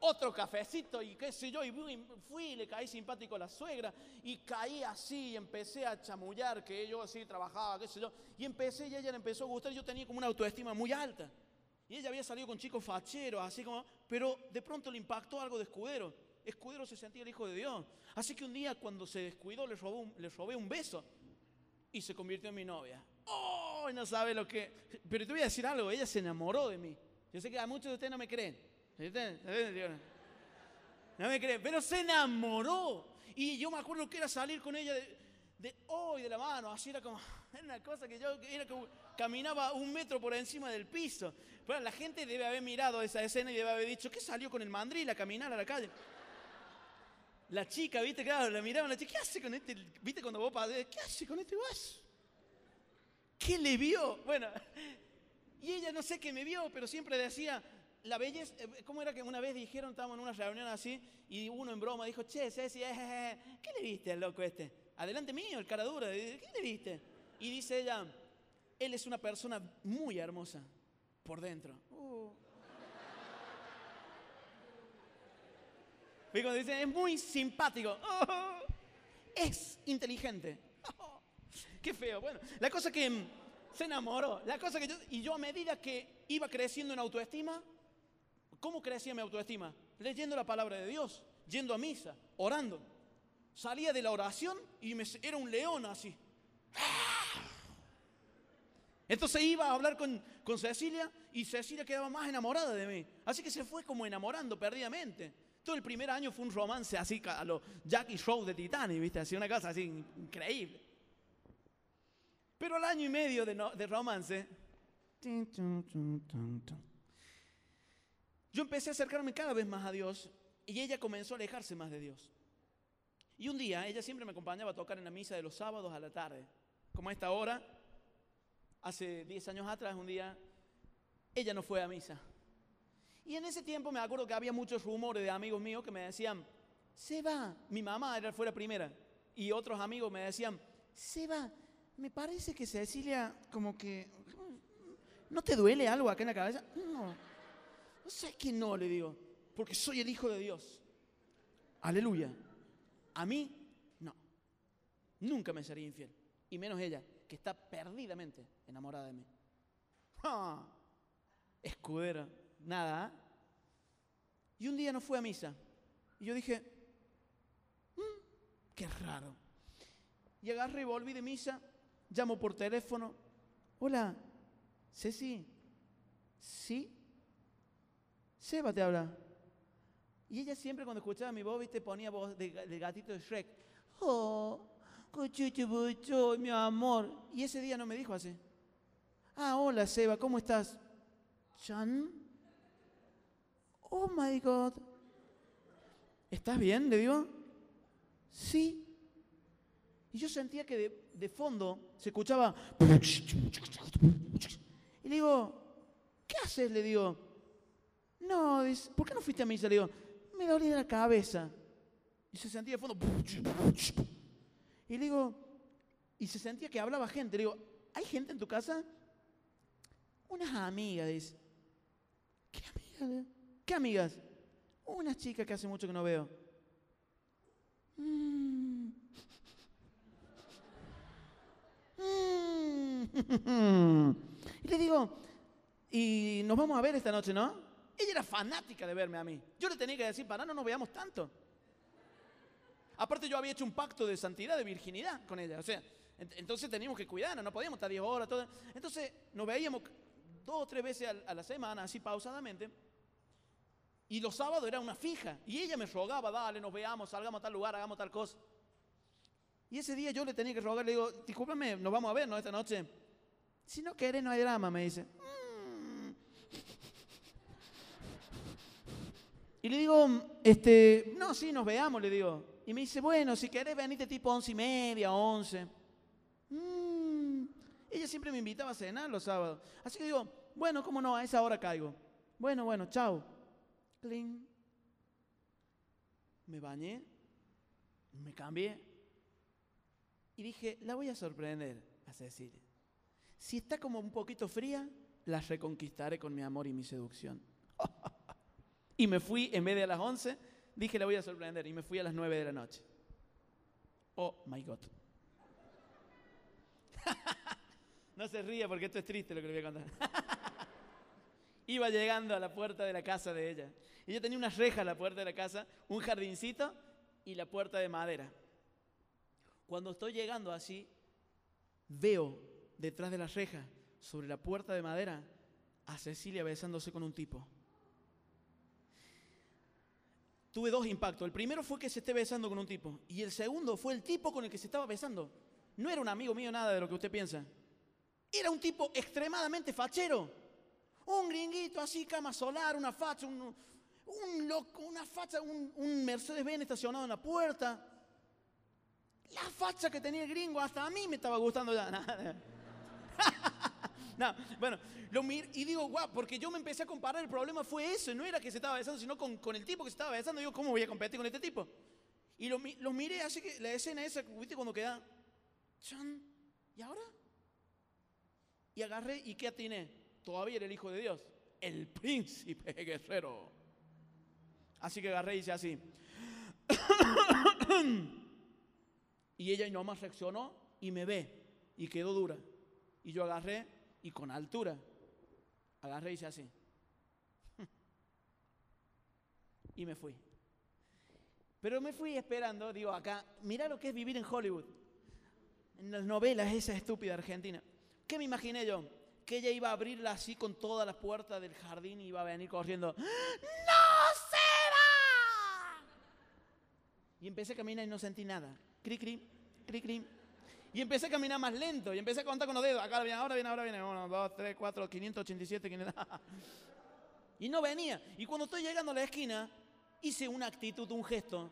Otro cafecito y qué sé yo, y fui, y le caí simpático a la suegra y caí así y empecé a chamullar que yo así trabajaba, qué sé yo. Y empecé y ella le empezó a gustar, yo tenía como una autoestima muy alta. Y ella había salido con chicos facheros, así como, pero de pronto le impactó algo de escudero. Escudero se sentía el hijo de Dios. Así que un día cuando se descuidó le, robó un- le robé un beso y se convirtió en mi novia. ¡Oh! No sabe lo que... Pero te voy a decir algo, ella se enamoró de mí. Yo sé que a muchos de ustedes no me creen. No me creen, pero se enamoró. Y yo me acuerdo que era salir con ella de, de hoy de la mano, así era como, era una cosa que yo era como, caminaba un metro por encima del piso. Pero la gente debe haber mirado esa escena y debe haber dicho, ¿qué salió con el mandril a caminar a la calle? La chica, viste, claro, la miraban, la chica, ¿qué hace con este? ¿Viste cuando vos pasás? ¿Qué hace con este guaso? ¿Qué le vio? Bueno, y ella no sé qué me vio, pero siempre decía, la belleza, eh, ¿cómo era que una vez dijeron, estábamos en una reunión así, y uno en broma dijo, che, Ceci, eh, eh, eh, ¿qué le viste al loco este? Adelante mío, el cara dura, ¿qué le viste? Y dice ella, él es una persona muy hermosa por dentro. Uh. ¿Ve cuando dice, es muy simpático. Oh, es inteligente. Qué feo. Bueno, la cosa que se enamoró. La cosa que yo, y yo a medida que iba creciendo en autoestima, ¿cómo crecía mi autoestima? Leyendo la palabra de Dios, yendo a misa, orando. Salía de la oración y era un león así. Entonces iba a hablar con, con Cecilia y Cecilia quedaba más enamorada de mí. Así que se fue como enamorando perdidamente. Todo el primer año fue un romance así a lo Jackie Show de Titanic, ¿viste? Así una cosa así increíble. Pero al año y medio de, de romance, yo empecé a acercarme cada vez más a Dios y ella comenzó a alejarse más de Dios. Y un día ella siempre me acompañaba a tocar en la misa de los sábados a la tarde. Como a esta hora, hace 10 años atrás, un día, ella no fue a misa. Y en ese tiempo me acuerdo que había muchos rumores de amigos míos que me decían, se va. Mi mamá era fue la primera. Y otros amigos me decían, se va. Me parece que Cecilia como que... ¿No te duele algo acá en la cabeza? No. No sé que no, le digo. Porque soy el Hijo de Dios. Aleluya. A mí, no. Nunca me sería infiel. Y menos ella, que está perdidamente enamorada de mí. ¡Ah! Escudero. Nada. ¿ah? Y un día no fue a misa. Y yo dije, "Mm, qué raro. Y agarré y volví de misa. Llamo por teléfono. Hola, Ceci. ¿Sí? Seba te habla. Y ella siempre cuando escuchaba mi voz, viste, ponía voz del gatito de Shrek. Oh, cuchuchu, bucho, mi amor. Y ese día no me dijo así. Ah, hola Seba, ¿cómo estás? Chan. Oh my God. ¿Estás bien? Le digo. Sí. Y yo sentía que de, de fondo se escuchaba. Y le digo, ¿qué haces? Le digo. No, ¿por qué no fuiste a misa? Le digo, me dolía la cabeza. Y se sentía de fondo. Y le digo, y se sentía que hablaba gente. Le digo, ¿hay gente en tu casa? Unas amigas, dice. ¿Qué amigas? ¿Qué amigas? Unas chicas que hace mucho que no veo. Mm. Y le digo, y nos vamos a ver esta noche, ¿no? Ella era fanática de verme a mí. Yo le tenía que decir, para no nos veamos tanto. Aparte yo había hecho un pacto de santidad, de virginidad con ella. O sea, ent- entonces teníamos que cuidarnos, no podíamos estar 10 horas. Entonces nos veíamos dos o tres veces a la semana, así pausadamente. Y los sábados era una fija. Y ella me rogaba, dale, nos veamos, salgamos a tal lugar, hagamos tal cosa. Y ese día yo le tenía que rogar, le digo, discúlpame, nos vamos a ver, ¿no? Esta noche. Si no querés, no hay drama, me dice. "Mm". Y le digo, este, no, sí, nos veamos, le digo. Y me dice, bueno, si querés venite tipo once y media, once. Mm, ella siempre me invitaba a cenar los sábados. Así que digo, bueno, cómo no, a esa hora caigo. Bueno, bueno, chao. Cling. Me bañé, me cambié y dije, la voy a sorprender a Cecilia. Si está como un poquito fría, la reconquistaré con mi amor y mi seducción. y me fui, en vez de a las 11, dije, la voy a sorprender y me fui a las 9 de la noche. Oh, my God. no se ría porque esto es triste lo que le voy a contar. Iba llegando a la puerta de la casa de ella. Ella tenía una reja a la puerta de la casa, un jardincito y la puerta de madera. Cuando estoy llegando así, veo detrás de la reja, sobre la puerta de madera, a Cecilia besándose con un tipo. Tuve dos impactos. El primero fue que se esté besando con un tipo. Y el segundo fue el tipo con el que se estaba besando. No era un amigo mío nada de lo que usted piensa. Era un tipo extremadamente fachero. Un gringuito así, cama solar, una facha, un, loco, una facha, un, un Mercedes-Benz estacionado en la puerta. La facha que tenía el gringo, hasta a mí me estaba gustando ya. No, bueno, lo y digo, guau, porque yo me empecé a comparar, el problema fue eso, no era que se estaba besando, sino con, con el tipo que se estaba besando. Digo, ¿cómo voy a competir con este tipo? Y lo, mi- lo miré, así que la escena esa, ¿viste? Cuando queda, chan, ¿y ahora? Y agarré, ¿y qué atiné? Todavía era el Hijo de Dios, el príncipe guerrero. Así que agarré y hice así. Y ella nomás reaccionó y me ve y quedó dura. Y yo agarré y con altura agarré y hice así. Y me fui. Pero me fui esperando, digo, acá, mira lo que es vivir en Hollywood. En las novelas esa estúpida argentina. ¿Qué me imaginé yo? Que ella iba a abrirla así con todas las puertas del jardín y iba a venir corriendo. ¡No será! Y empecé a caminar y no sentí nada. Cri, cri, cri, cri. Y empecé a caminar más lento y empecé a contar con los dedos. Acá viene, ahora viene, ahora viene. Uno, dos, tres, cuatro, 587, 500. Y no venía. Y cuando estoy llegando a la esquina, hice una actitud, un gesto,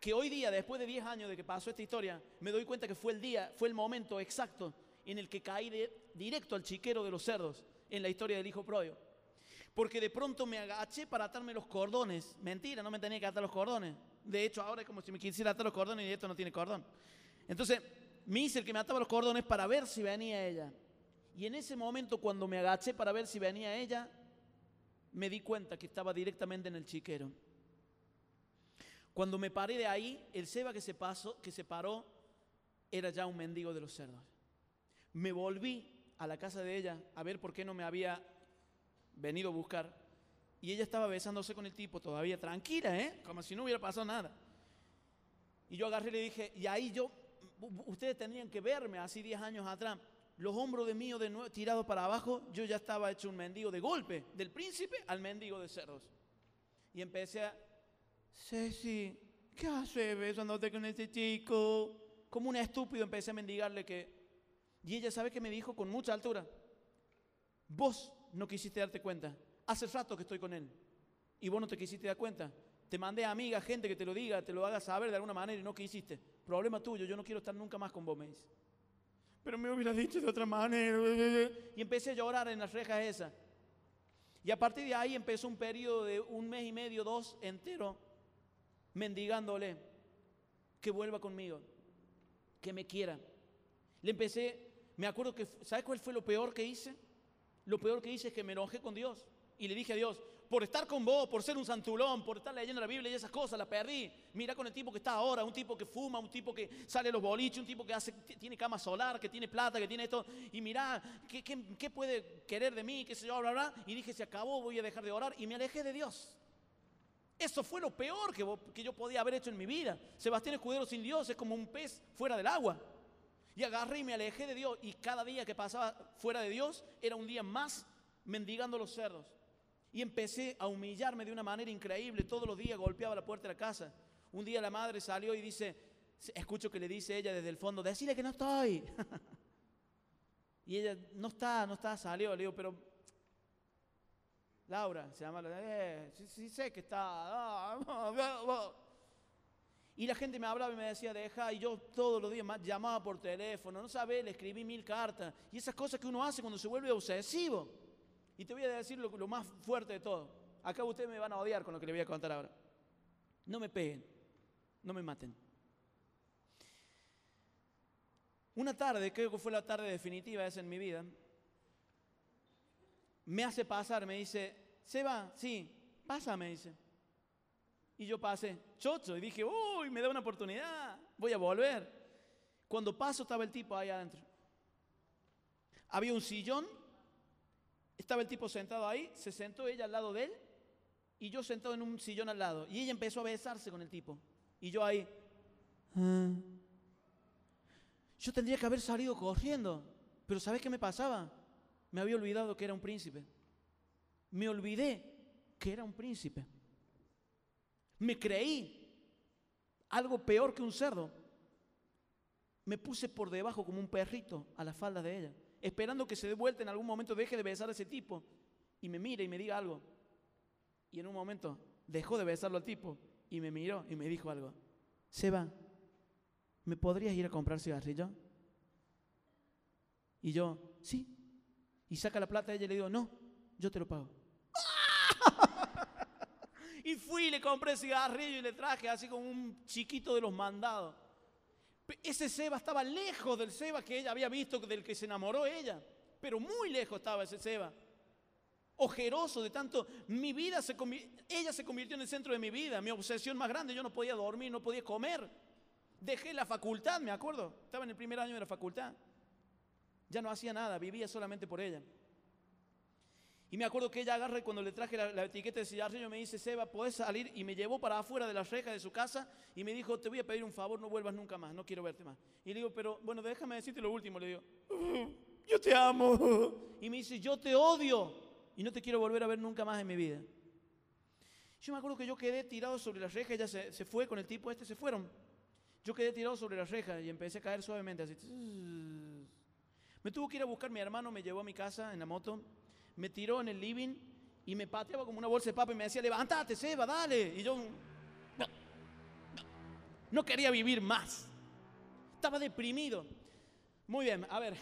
que hoy día, después de 10 años de que pasó esta historia, me doy cuenta que fue el día, fue el momento exacto en el que caí de- directo al chiquero de los cerdos en la historia del hijo pródigo. Porque de pronto me agaché para atarme los cordones. Mentira, no me tenía que atar los cordones. De hecho, ahora es como si me quisiera atar los cordones y esto no tiene cordón. Entonces, me el que me ataba los cordones para ver si venía ella. Y en ese momento, cuando me agaché para ver si venía ella, me di cuenta que estaba directamente en el chiquero. Cuando me paré de ahí, el Seba que se, pasó, que se paró era ya un mendigo de los cerdos. Me volví a la casa de ella a ver por qué no me había venido a buscar. Y ella estaba besándose con el tipo todavía tranquila, ¿eh? Como si no hubiera pasado nada. Y yo agarré y le dije, y ahí yo, ustedes tendrían que verme así 10 años atrás. Los hombros de mío de nuevo tirados para abajo, yo ya estaba hecho un mendigo de golpe, del príncipe al mendigo de cerdos. Y empecé a, Ceci, ¿qué haces besándote con este chico? Como un estúpido empecé a mendigarle que... Y ella, ¿sabe qué me dijo con mucha altura? Vos no quisiste darte cuenta. Hace rato que estoy con él. Y vos no te quisiste dar cuenta. Te mandé a amigas, gente que te lo diga, te lo haga saber de alguna manera y no quisiste. Problema tuyo, yo no quiero estar nunca más con vos, me dice. Pero me hubieras dicho de otra manera. Y empecé a llorar en las rejas esas. Y a partir de ahí empezó un periodo de un mes y medio, dos entero, mendigándole que vuelva conmigo, que me quiera. Le empecé, me acuerdo que, ¿sabes cuál fue lo peor que hice? Lo peor que hice es que me enojé con Dios y le dije a Dios, por estar con vos, por ser un santulón, por estar leyendo la Biblia y esas cosas, la perdí. Mira con el tipo que está ahora, un tipo que fuma, un tipo que sale a los boliches, un tipo que tiene cama solar, que tiene plata, que tiene esto. Y mira, ¿qué, qué, puede querer de mí? ¿Qué sé yo? Bla, bla. Y dije, se acabó, voy a dejar de orar. Y me alejé de Dios. Eso fue lo peor que, que yo podía haber hecho en mi vida. Sebastián Escudero sin Dios es como un pez fuera del agua. Y agarré y me alejé de Dios. Y cada día que pasaba fuera de Dios era un día más mendigando los cerdos. Y empecé a humillarme de una manera increíble. Todos los días golpeaba la puerta de la casa. Un día la madre salió y dice, escucho que le dice ella desde el fondo, decirle que no estoy. y ella, no está, no está, salió. Le digo, pero Laura, se llama, eh, sí, sé que está. ah, ah, ah, ah". Y la gente me hablaba y me decía, deja, y yo todos los días ma- llamaba por teléfono, no sabés, le escribí mil cartas. Y esas cosas que uno hace cuando se vuelve obsesivo. Y te voy a decir lo, más fuerte de todo. Acá ustedes me van a odiar con lo que les voy a contar ahora. No me peguen, no me maten. Una tarde, creo que fue la tarde definitiva esa en mi vida, me hace pasar, me dice, Seba, sí, pasa, me dice. Y yo pasé, chocho, y dije, uy, me da una oportunidad, voy a volver. Cuando paso estaba el tipo ahí adentro. Había un sillón, estaba el tipo sentado ahí, se sentó ella al lado de él y yo sentado en un sillón al lado. Y ella empezó a besarse con el tipo. Y yo ahí, "Ah". yo tendría que haber salido corriendo, pero ¿sabes qué me pasaba? Me había olvidado que era un príncipe. Me olvidé que era un príncipe. Me creí algo peor que un cerdo. Me puse por debajo como un perrito a la falda de ella, esperando que se dé vuelta en algún momento, deje de besar a ese tipo y me mire y me diga algo. Y en un momento dejó de besarlo al tipo y me miró y me dijo algo. Seba, ¿me podrías ir a comprar cigarrillo? Y yo, sí. Y saca la plata a ella y le digo, no, yo te lo pago. y fui y le compré cigarrillo y le traje así como un chiquito de los mandados. Ese Seba estaba lejos del Seba que ella había visto, del que se enamoró ella. Pero muy lejos estaba ese Seba. Ojeroso de tanto, mi vida se ella se convirtió en el centro de mi vida, mi obsesión más grande, yo no podía dormir, no podía comer. Dejé la facultad, me acuerdo, estaba en el primer año de la facultad. Ya no hacía nada, vivía solamente por ella. Y me acuerdo que ella agarra y cuando le traje la, la etiqueta de cigarrillo me dice, Seba, ¿podés salir? Y me llevó para afuera de la reja de su casa y me dijo, te voy a pedir un favor, no vuelvas nunca más, no quiero verte más. Y le digo, pero bueno, déjame decirte lo último. Le digo, yo te amo. Y me dice, yo te odio y no te quiero volver a ver nunca más en mi vida. Yo me acuerdo que yo quedé tirado sobre la reja, ella se, se fue con el tipo este, se fueron. Yo quedé tirado sobre la reja y empecé a caer suavemente así. Me tuvo que ir a buscar mi hermano, me llevó a mi casa en la moto, me tiró en el living y me pateaba como una bolsa de papa y me decía, levántate, Seba, dale. Y yo no, quería vivir más. Estaba deprimido. Muy bien, a ver.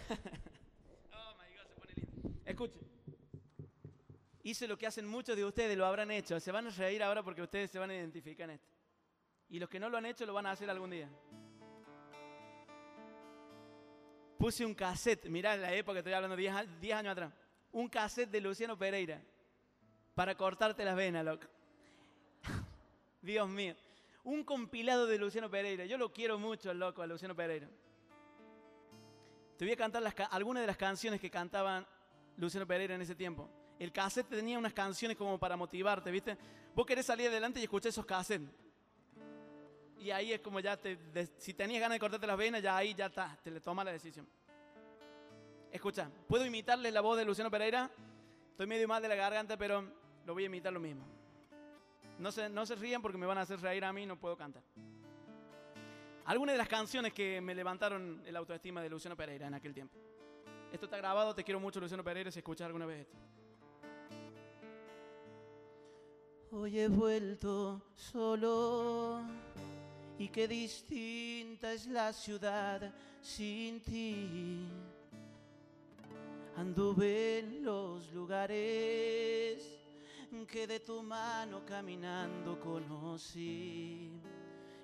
Oh my God, se pone lindo. Escuche. Hice lo que hacen muchos de ustedes, lo habrán hecho. Se van a reír ahora porque ustedes se van a identificar en esto. Y los que no lo han hecho lo van a hacer algún día. Puse un cassette, mirá la época, estoy hablando 10 a- 10 años atrás. Un cassette de Luciano Pereira para cortarte las venas, loco. Dios mío. Un compilado de Luciano Pereira. Yo lo quiero mucho, el loco, a Luciano Pereira. Te voy a cantar las algunas de las canciones que cantaban Luciano Pereira en ese tiempo. El cassette tenía unas canciones como para motivarte, ¿viste? Vos querés salir adelante y escuchar esos cassettes. Y ahí es como ya, te, de- si tenías ganas de cortarte las venas, ya ahí ya está, te le toma la decisión. Escucha, ¿puedo imitarle la voz de Luciano Pereira? Estoy medio mal de la garganta, pero lo voy a imitar lo mismo. No se, no se rían porque me van a hacer reír a mí, no puedo cantar. Algunas de las canciones que me levantaron el autoestima de Luciano Pereira en aquel tiempo. Esto está grabado, te quiero mucho Luciano Pereira si escuchas alguna vez esto. Hoy he vuelto solo y qué distinta es la ciudad sin ti. Anduve en los lugares que de tu mano caminando conocí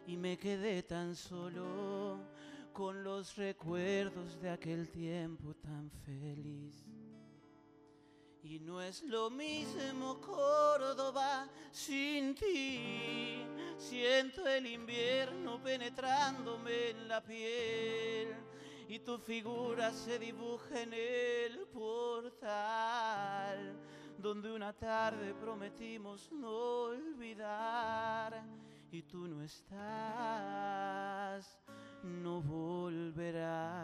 y me quedé tan solo con los recuerdos de aquel tiempo tan feliz. Y no es lo mismo Córdoba sin ti. Siento el invierno penetrándome en la piel y tu figura se dibuja en el portal donde una tarde prometimos no olvidar y tú no estás, no volverás.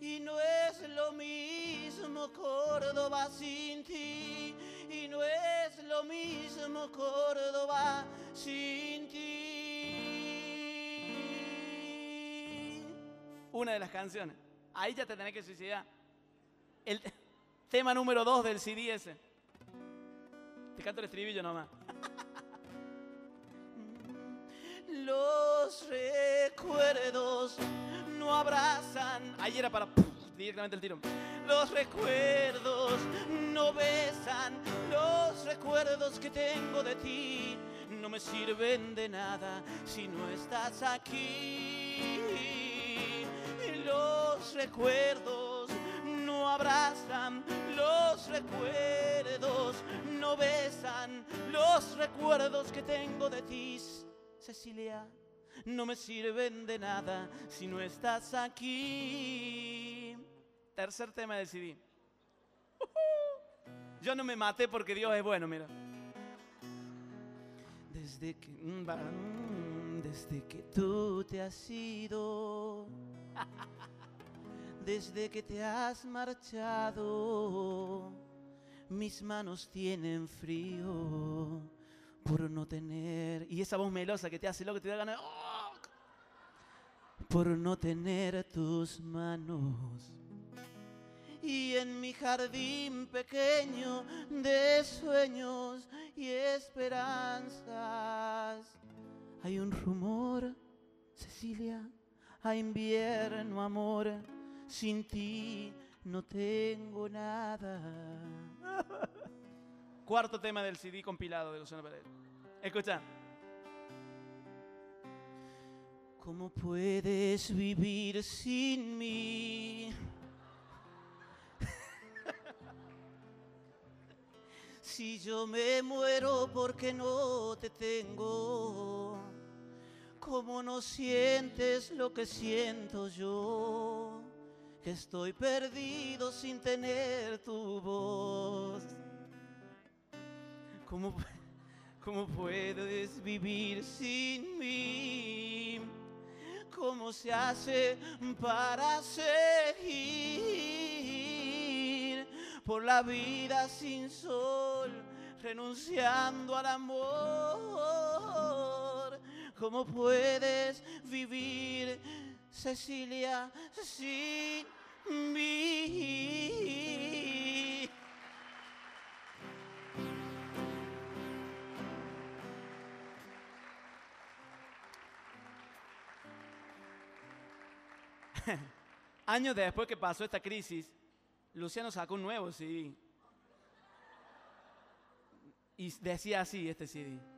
Y no es lo mismo Córdoba sin ti. Y no es lo mismo Córdoba sin ti. Una de las canciones. Ahí ya te tenés que suicidar. El tema número dos del CD ese. Te canto el estribillo nomás. Los recuerdos no abrazan. Ahí era para directamente el tiro. Los recuerdos no besan. Los recuerdos que tengo de ti no me sirven de nada si no estás aquí. Los recuerdos no abrazan, los recuerdos no besan, los recuerdos que tengo de ti, Cecilia, no me sirven de nada si no estás aquí. Tercer tema del CD. Yo no me maté porque Dios es bueno, mira. Desde que, desde que tú te has ido, desde que te has marchado, mis manos tienen frío por no tener. Y esa voz melosa que te hace lo que te da ganas. ¡Oh! Por no tener tus manos. Y en mi jardín pequeño de sueños y esperanzas hay un rumor, Cecilia, a invierno, amor, sin ti no tengo nada. Cuarto tema del CD compilado de Luciano Pereira. Escucha. ¿Cómo puedes vivir sin mí? Si yo me muero porque no te tengo, ¿cómo no sientes lo que siento yo? Que estoy perdido sin tener tu voz. ¿Cómo, cómo puedes vivir sin mí? ¿Cómo se hace para seguir por la vida sin sol, renunciando al amor? ¿Cómo puedes vivir, Cecilia, sin mí? Años después que pasó esta crisis, Luciano sacó un nuevo CD. Y decía así este CD.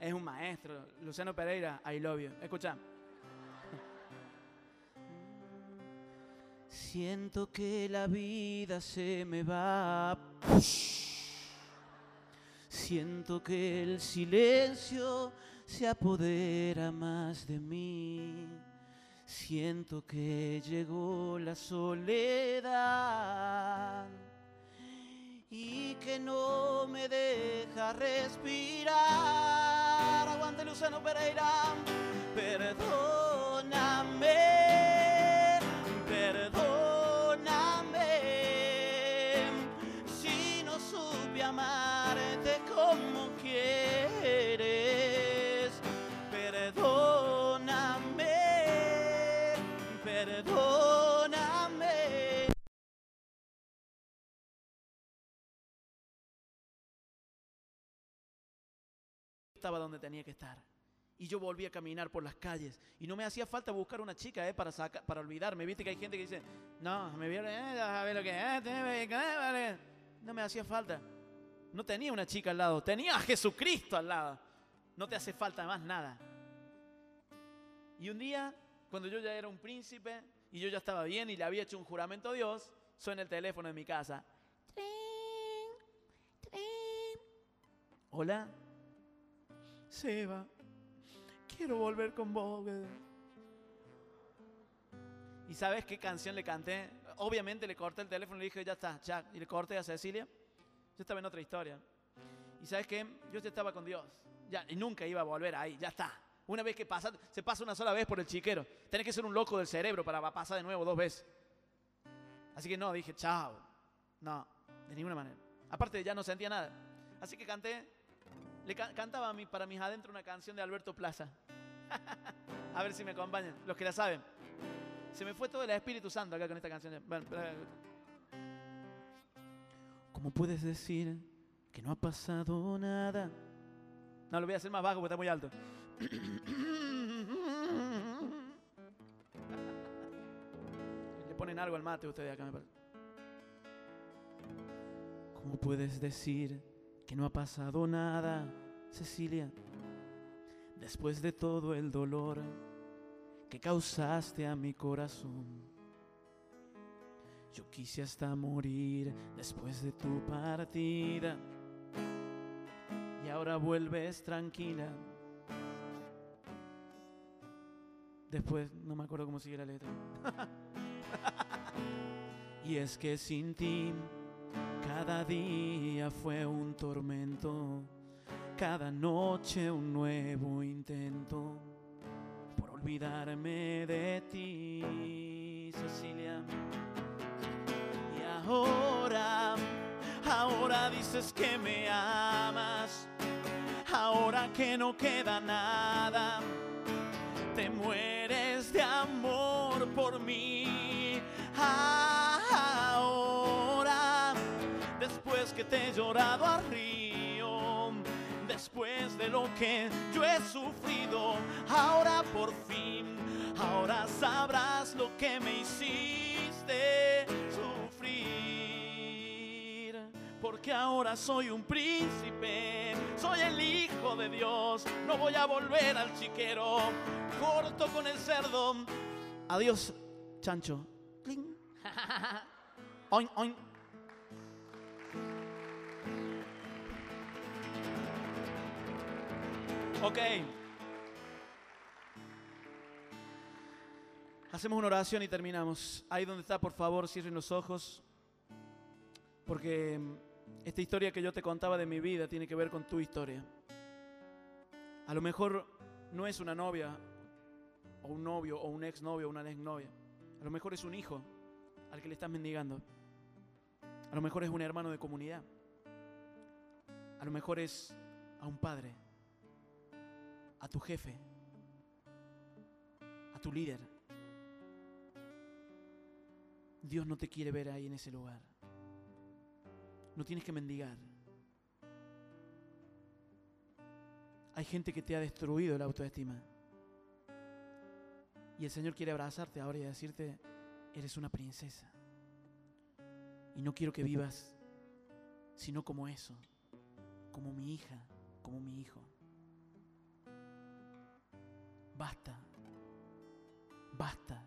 Es un maestro. Luciano Pereira, I love you. Escucha. Siento que la vida se me va. Siento que el silencio se apodera más de mí. Siento que llegó la soledad y que no me deja respirar. Aguante Luciano Estaba donde tenía que estar. Y yo volví a caminar por las calles. Y no me hacía falta buscar una chica eh, para, saca- para olvidarme. Viste que hay gente que dice, no, me vieron, eh, a ver lo que eh, eh, vale". No me hacía falta. No tenía una chica al lado, tenía a Jesucristo al lado. No te hace falta más nada. Y un día, cuando yo ya era un príncipe y yo ya estaba bien y le había hecho un juramento a Dios, suena el teléfono de mi casa. Hola. Seba, quiero volver con vos. ¿Y sabes qué canción le canté? Obviamente le corté el teléfono y le dije, ya está, ya. Y le corté a Cecilia. Yo estaba en otra historia. ¿Y sabes qué? Yo ya estaba con Dios. Ya, y nunca iba a volver ahí, ya está. Una vez que pasa, se pasa una sola vez por el chiquero. Tenés que ser un loco del cerebro para pasar de nuevo dos veces. Así que no, dije, chao. No, de ninguna manera. Aparte, ya no sentía nada. Así que canté, le ca- cantaba para mis adentro una canción de Alberto Plaza. a ver si me acompañan, los que la saben. Se me fue todo el Espíritu Santo acá con esta canción. ¿Cómo puedes decir que no ha pasado nada. No, lo voy a hacer más bajo porque está muy alto. Le ponen algo al mate ustedes acá, me parece. ¿Cómo puedes decir que no ha pasado nada, Cecilia? Después de todo el dolor que causaste a mi corazón. Yo quise hasta morir después de tu partida. Y ahora vuelves tranquila. Después, no me acuerdo cómo sigue la letra. y es que sin ti, cada día fue un tormento. Cada noche un nuevo intento por olvidarme de ti, Cecilia. Y ahora, ahora dices que me amas. Ahora que no queda nada, te mueres de amor por mí. Después que te he llorado a río, después de lo que yo he sufrido, ahora por fin, ahora sabrás lo que me hiciste sufrir. Porque ahora soy un príncipe, soy el hijo de Dios, no voy a volver al chiquero, corto con el cerdo. Adiós, chancho. Cling. Oin, oin. Ok. Hacemos una oración y terminamos. Ahí donde está, por favor, cierren los ojos. Porque mm, esta historia que yo te contaba de mi vida tiene que ver con tu historia. A lo mejor no es una novia, o un novio, o un exnovio, o una exnovia. A lo mejor es un hijo al que le estás mendigando. A lo mejor es un hermano de comunidad. A lo mejor es a un padre a tu jefe, a tu líder. Dios no te quiere ver ahí en ese lugar. No tienes que mendigar. Hay gente que te ha destruido la autoestima. Y el Señor quiere abrazarte ahora y decirte, eres una princesa. Y no quiero que vivas sino como eso, como mi hija, como mi hijo. Basta. Basta.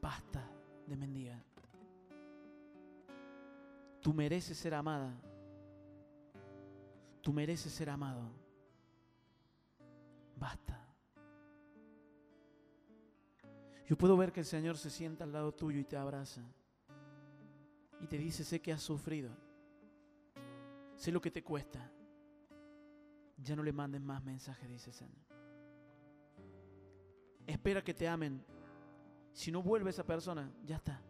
Basta de mendigar. Tú mereces ser amada. Tú mereces ser amado. Basta. Yo puedo ver que el Señor se sienta al lado tuyo y te abraza. Y te dice, sé que has sufrido. Sé lo que te cuesta. Ya no le mandes más mensajes, dice el Señor. Espera que te amen. Si no vuelve esa persona, ya está.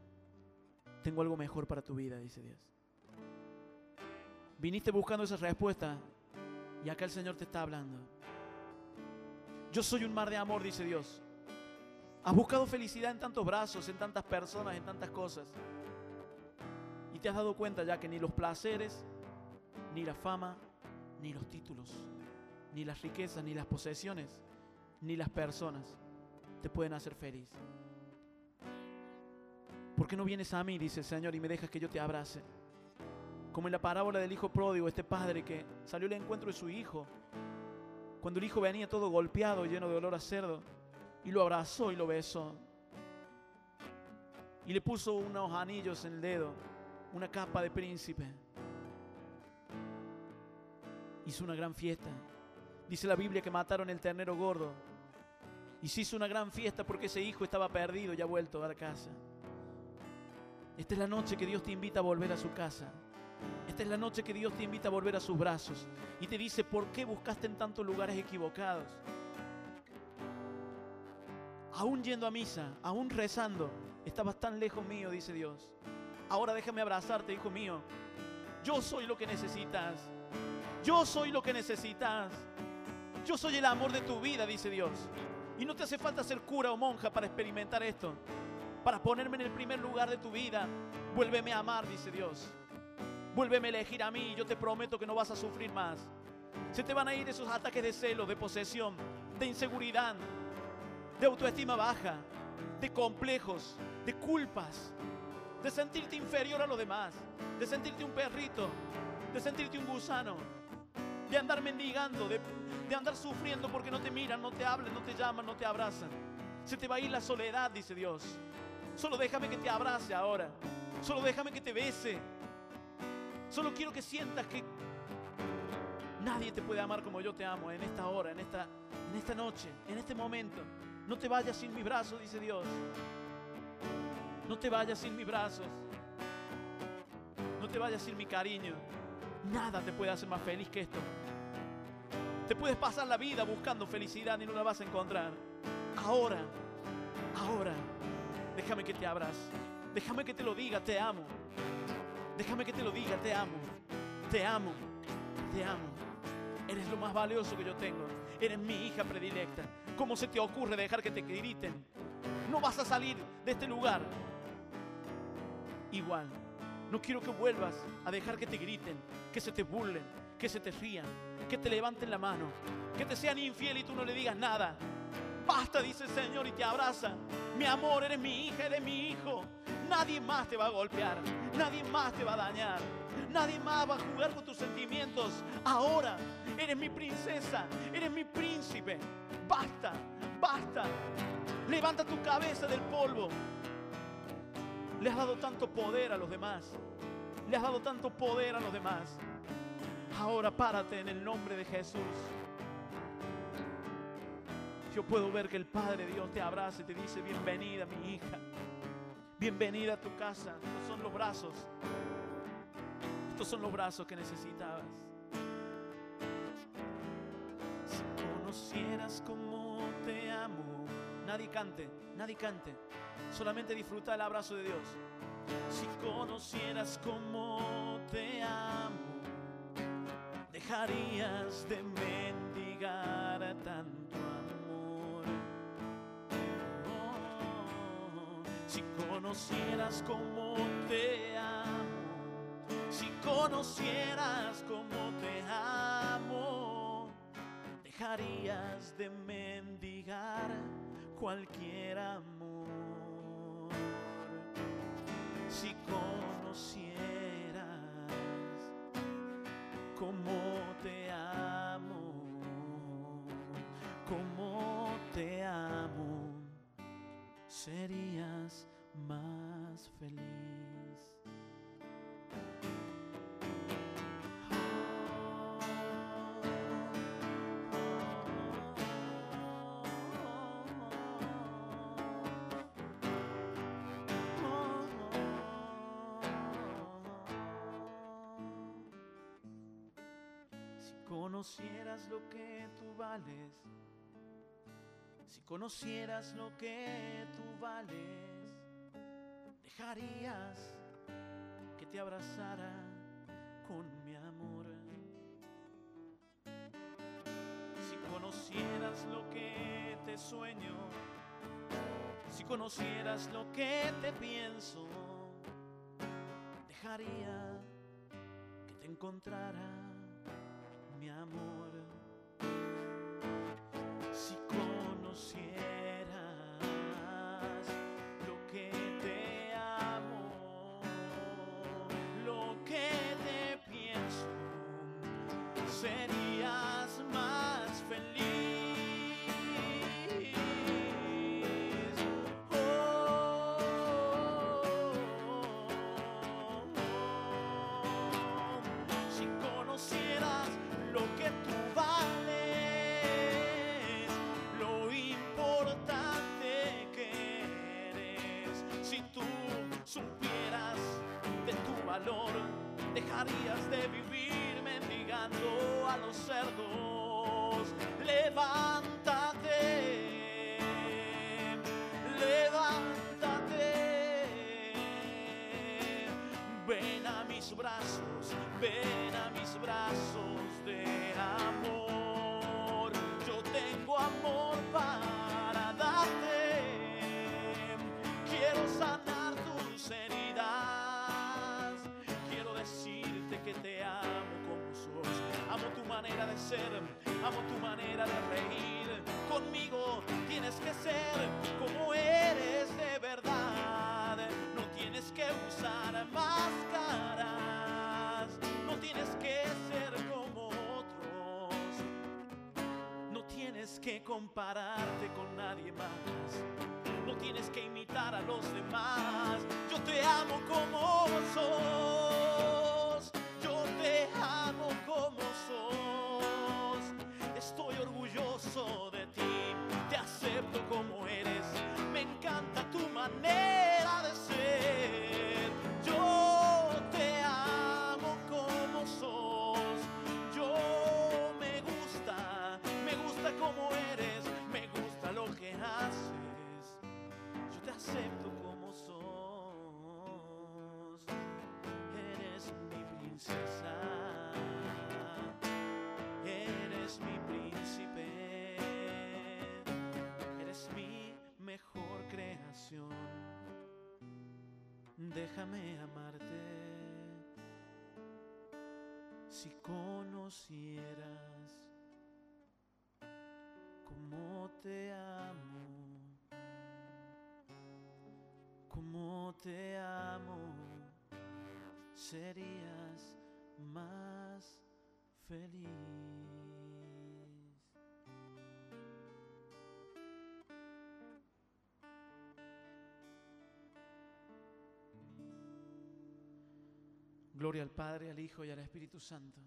Tengo algo mejor para tu vida, dice Dios. Viniste buscando esa respuesta y acá el Señor te está hablando. Yo soy un mar de amor, dice Dios. Has buscado felicidad en tantos brazos, en tantas personas, en tantas cosas. Y te has dado cuenta ya que ni los placeres, ni la fama, ni los títulos, ni las riquezas, ni las posesiones, ni las personas te pueden hacer feliz. ¿Por qué no vienes a mí, dice el Señor, y me dejas que yo te abrace? Como en la parábola del hijo pródigo, este padre que salió al encuentro de su hijo, cuando el hijo venía todo golpeado, lleno de olor a cerdo, y lo abrazó y lo besó. Y le puso unos anillos en el dedo, una capa de príncipe. Hizo una gran fiesta. Dice la Biblia que mataron el ternero gordo. Y se hizo una gran fiesta porque ese hijo estaba perdido y ha vuelto a la casa. Esta es la noche que Dios te invita a volver a su casa. Esta es la noche que Dios te invita a volver a sus brazos. Y te dice, ¿por qué buscaste en tantos lugares equivocados? Aún yendo a misa, aún rezando, estabas tan lejos mío, dice Dios. Ahora déjame abrazarte, hijo mío. Yo soy lo que necesitas. Yo soy lo que necesitas. Yo soy el amor de tu vida, dice Dios. Y no te hace falta ser cura o monja para experimentar esto. Para ponerme en el primer lugar de tu vida. Vuélveme a amar, dice Dios. Vuélveme a elegir a mí yo te prometo que no vas a sufrir más. Se te van a ir esos ataques de celo, de posesión, de inseguridad, de autoestima baja, de complejos, de culpas, de sentirte inferior a los demás, de sentirte un perrito, de sentirte un gusano, de andar mendigando, de, de andar sufriendo porque no te miran, no te hablan, no te llaman, no te abrazan. Se te va a ir la soledad, dice Dios. Solo déjame que te abrace ahora. Solo déjame que te bese. Solo quiero que sientas que nadie te puede amar como yo te amo en esta hora, en esta, en esta noche, en este momento. No te vayas sin mi brazo, dice Dios. No te vayas sin mis brazos. No te vayas sin mi cariño. Nada te puede hacer más feliz que esto. Te puedes pasar la vida buscando felicidad y no la vas a encontrar. Ahora, ahora, déjame que te abrace. Déjame que te lo diga, te amo. Déjame que te lo diga, te amo. Te amo, te amo. Eres lo más valioso que yo tengo. Eres mi hija predilecta. ¿Cómo se te ocurre dejar que te griten? No vas a salir de este lugar igual. No quiero que vuelvas a dejar que te griten, que se te burlen, que se te rían, que te levanten la mano, que te sean infiel y tú no le digas nada. Basta, dice el Señor y te abraza. Mi amor, eres mi hija, eres mi hijo. Nadie más te va a golpear, nadie más te va a dañar, nadie más va a jugar con tus sentimientos. Ahora eres mi princesa, eres mi príncipe. Basta, basta. Levanta tu cabeza del polvo. Le has dado tanto poder a los demás. Le has dado tanto poder a los demás. Ahora párate en el nombre de Jesús. Yo puedo ver que el Padre Dios te abraza y te dice, bienvenida mi hija. Bienvenida a tu casa. Estos son los brazos. Estos son los brazos que necesitabas. Si conocieras cómo te amo. Nadie cante, nadie cante. Solamente disfruta el abrazo de Dios. Si conocieras cómo te amo, dejarías de mendigar tanto amor. Si conocieras cómo te amo, si conocieras cómo te amo, dejarías de mendigar cualquier amor. Si conocieras cómo te amo, cómo te amo, serías más feliz. Conocieras lo que tú vales, si conocieras lo que tú vales, dejarías que te abrazara con mi amor. Si conocieras lo que te sueño, si conocieras lo que te pienso, dejaría que te encontrara mi amor. Si conocieras dejarías de vivir mendigando a los cerdos. Levántate, levántate. Ven a mis brazos, ven a mis brazos amo tu manera de reír. Conmigo tienes que ser como eres de verdad. No tienes que usar máscaras, no tienes que ser como otros. No tienes que compararte con nadie más. No tienes que imitar a los demás. Yo te amo como sos. Déjame amarte. Si conocieras cómo te amo, cómo te amo, serías más feliz. Gloria al Padre, al Hijo y al Espíritu Santo.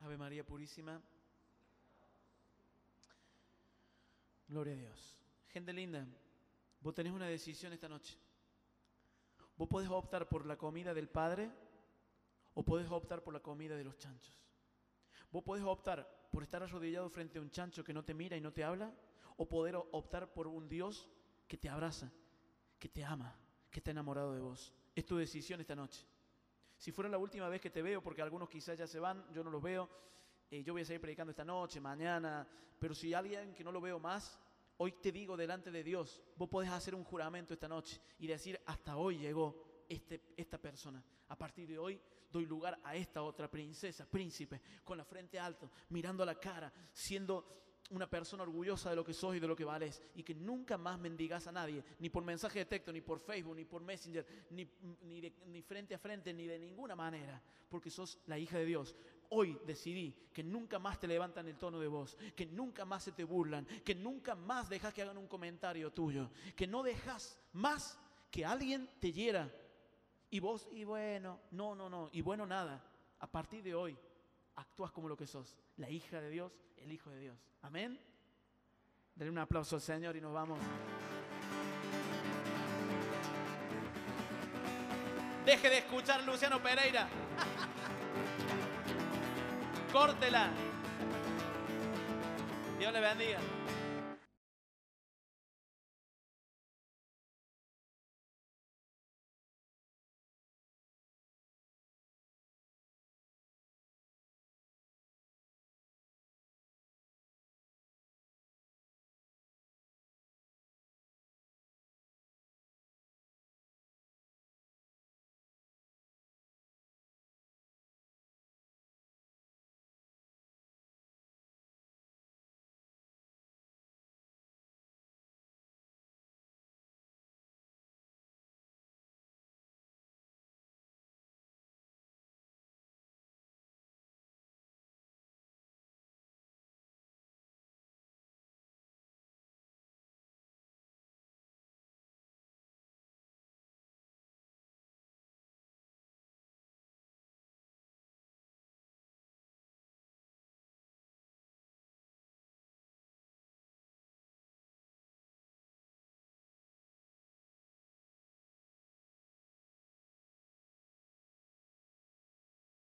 Ave María Purísima. Gloria a Dios. Gente linda, vos tenés una decisión esta noche. Vos podés optar por la comida del Padre o podés optar por la comida de los chanchos. Vos podés optar por estar arrodillado frente a un chancho que no te mira y no te habla o poder optar por un Dios que te abraza, que te ama, que está enamorado de vos. Es tu decisión esta noche. Si fuera la última vez que te veo, porque algunos quizás ya se van, yo no los veo, eh, yo voy a seguir predicando esta noche, mañana, pero si alguien que no lo veo más, hoy te digo delante de Dios, vos podés hacer un juramento esta noche y decir, hasta hoy llegó este, esta persona. A partir de hoy doy lugar a esta otra princesa, príncipe, con la frente alta, mirando a la cara, siendo una persona orgullosa de lo que sos y de lo que vales y que nunca más mendigas a nadie, ni por mensaje de texto, ni por Facebook, ni por Messenger, ni, ni, ni frente a frente, ni de ninguna manera, porque sos la hija de Dios. Hoy decidí que nunca más te levantan el tono de voz, que nunca más se te burlan, que nunca más dejas que hagan un comentario tuyo, que no dejas más que alguien te hiera. Y vos, y bueno, no, no, no, y bueno, nada. A partir de hoy, actúas como lo que sos, la hija de Dios, el hijo de Dios. Amén. Denle un aplauso al Señor y nos vamos. Deje de escuchar Luciano Pereira. Córtela. Dios le bendiga.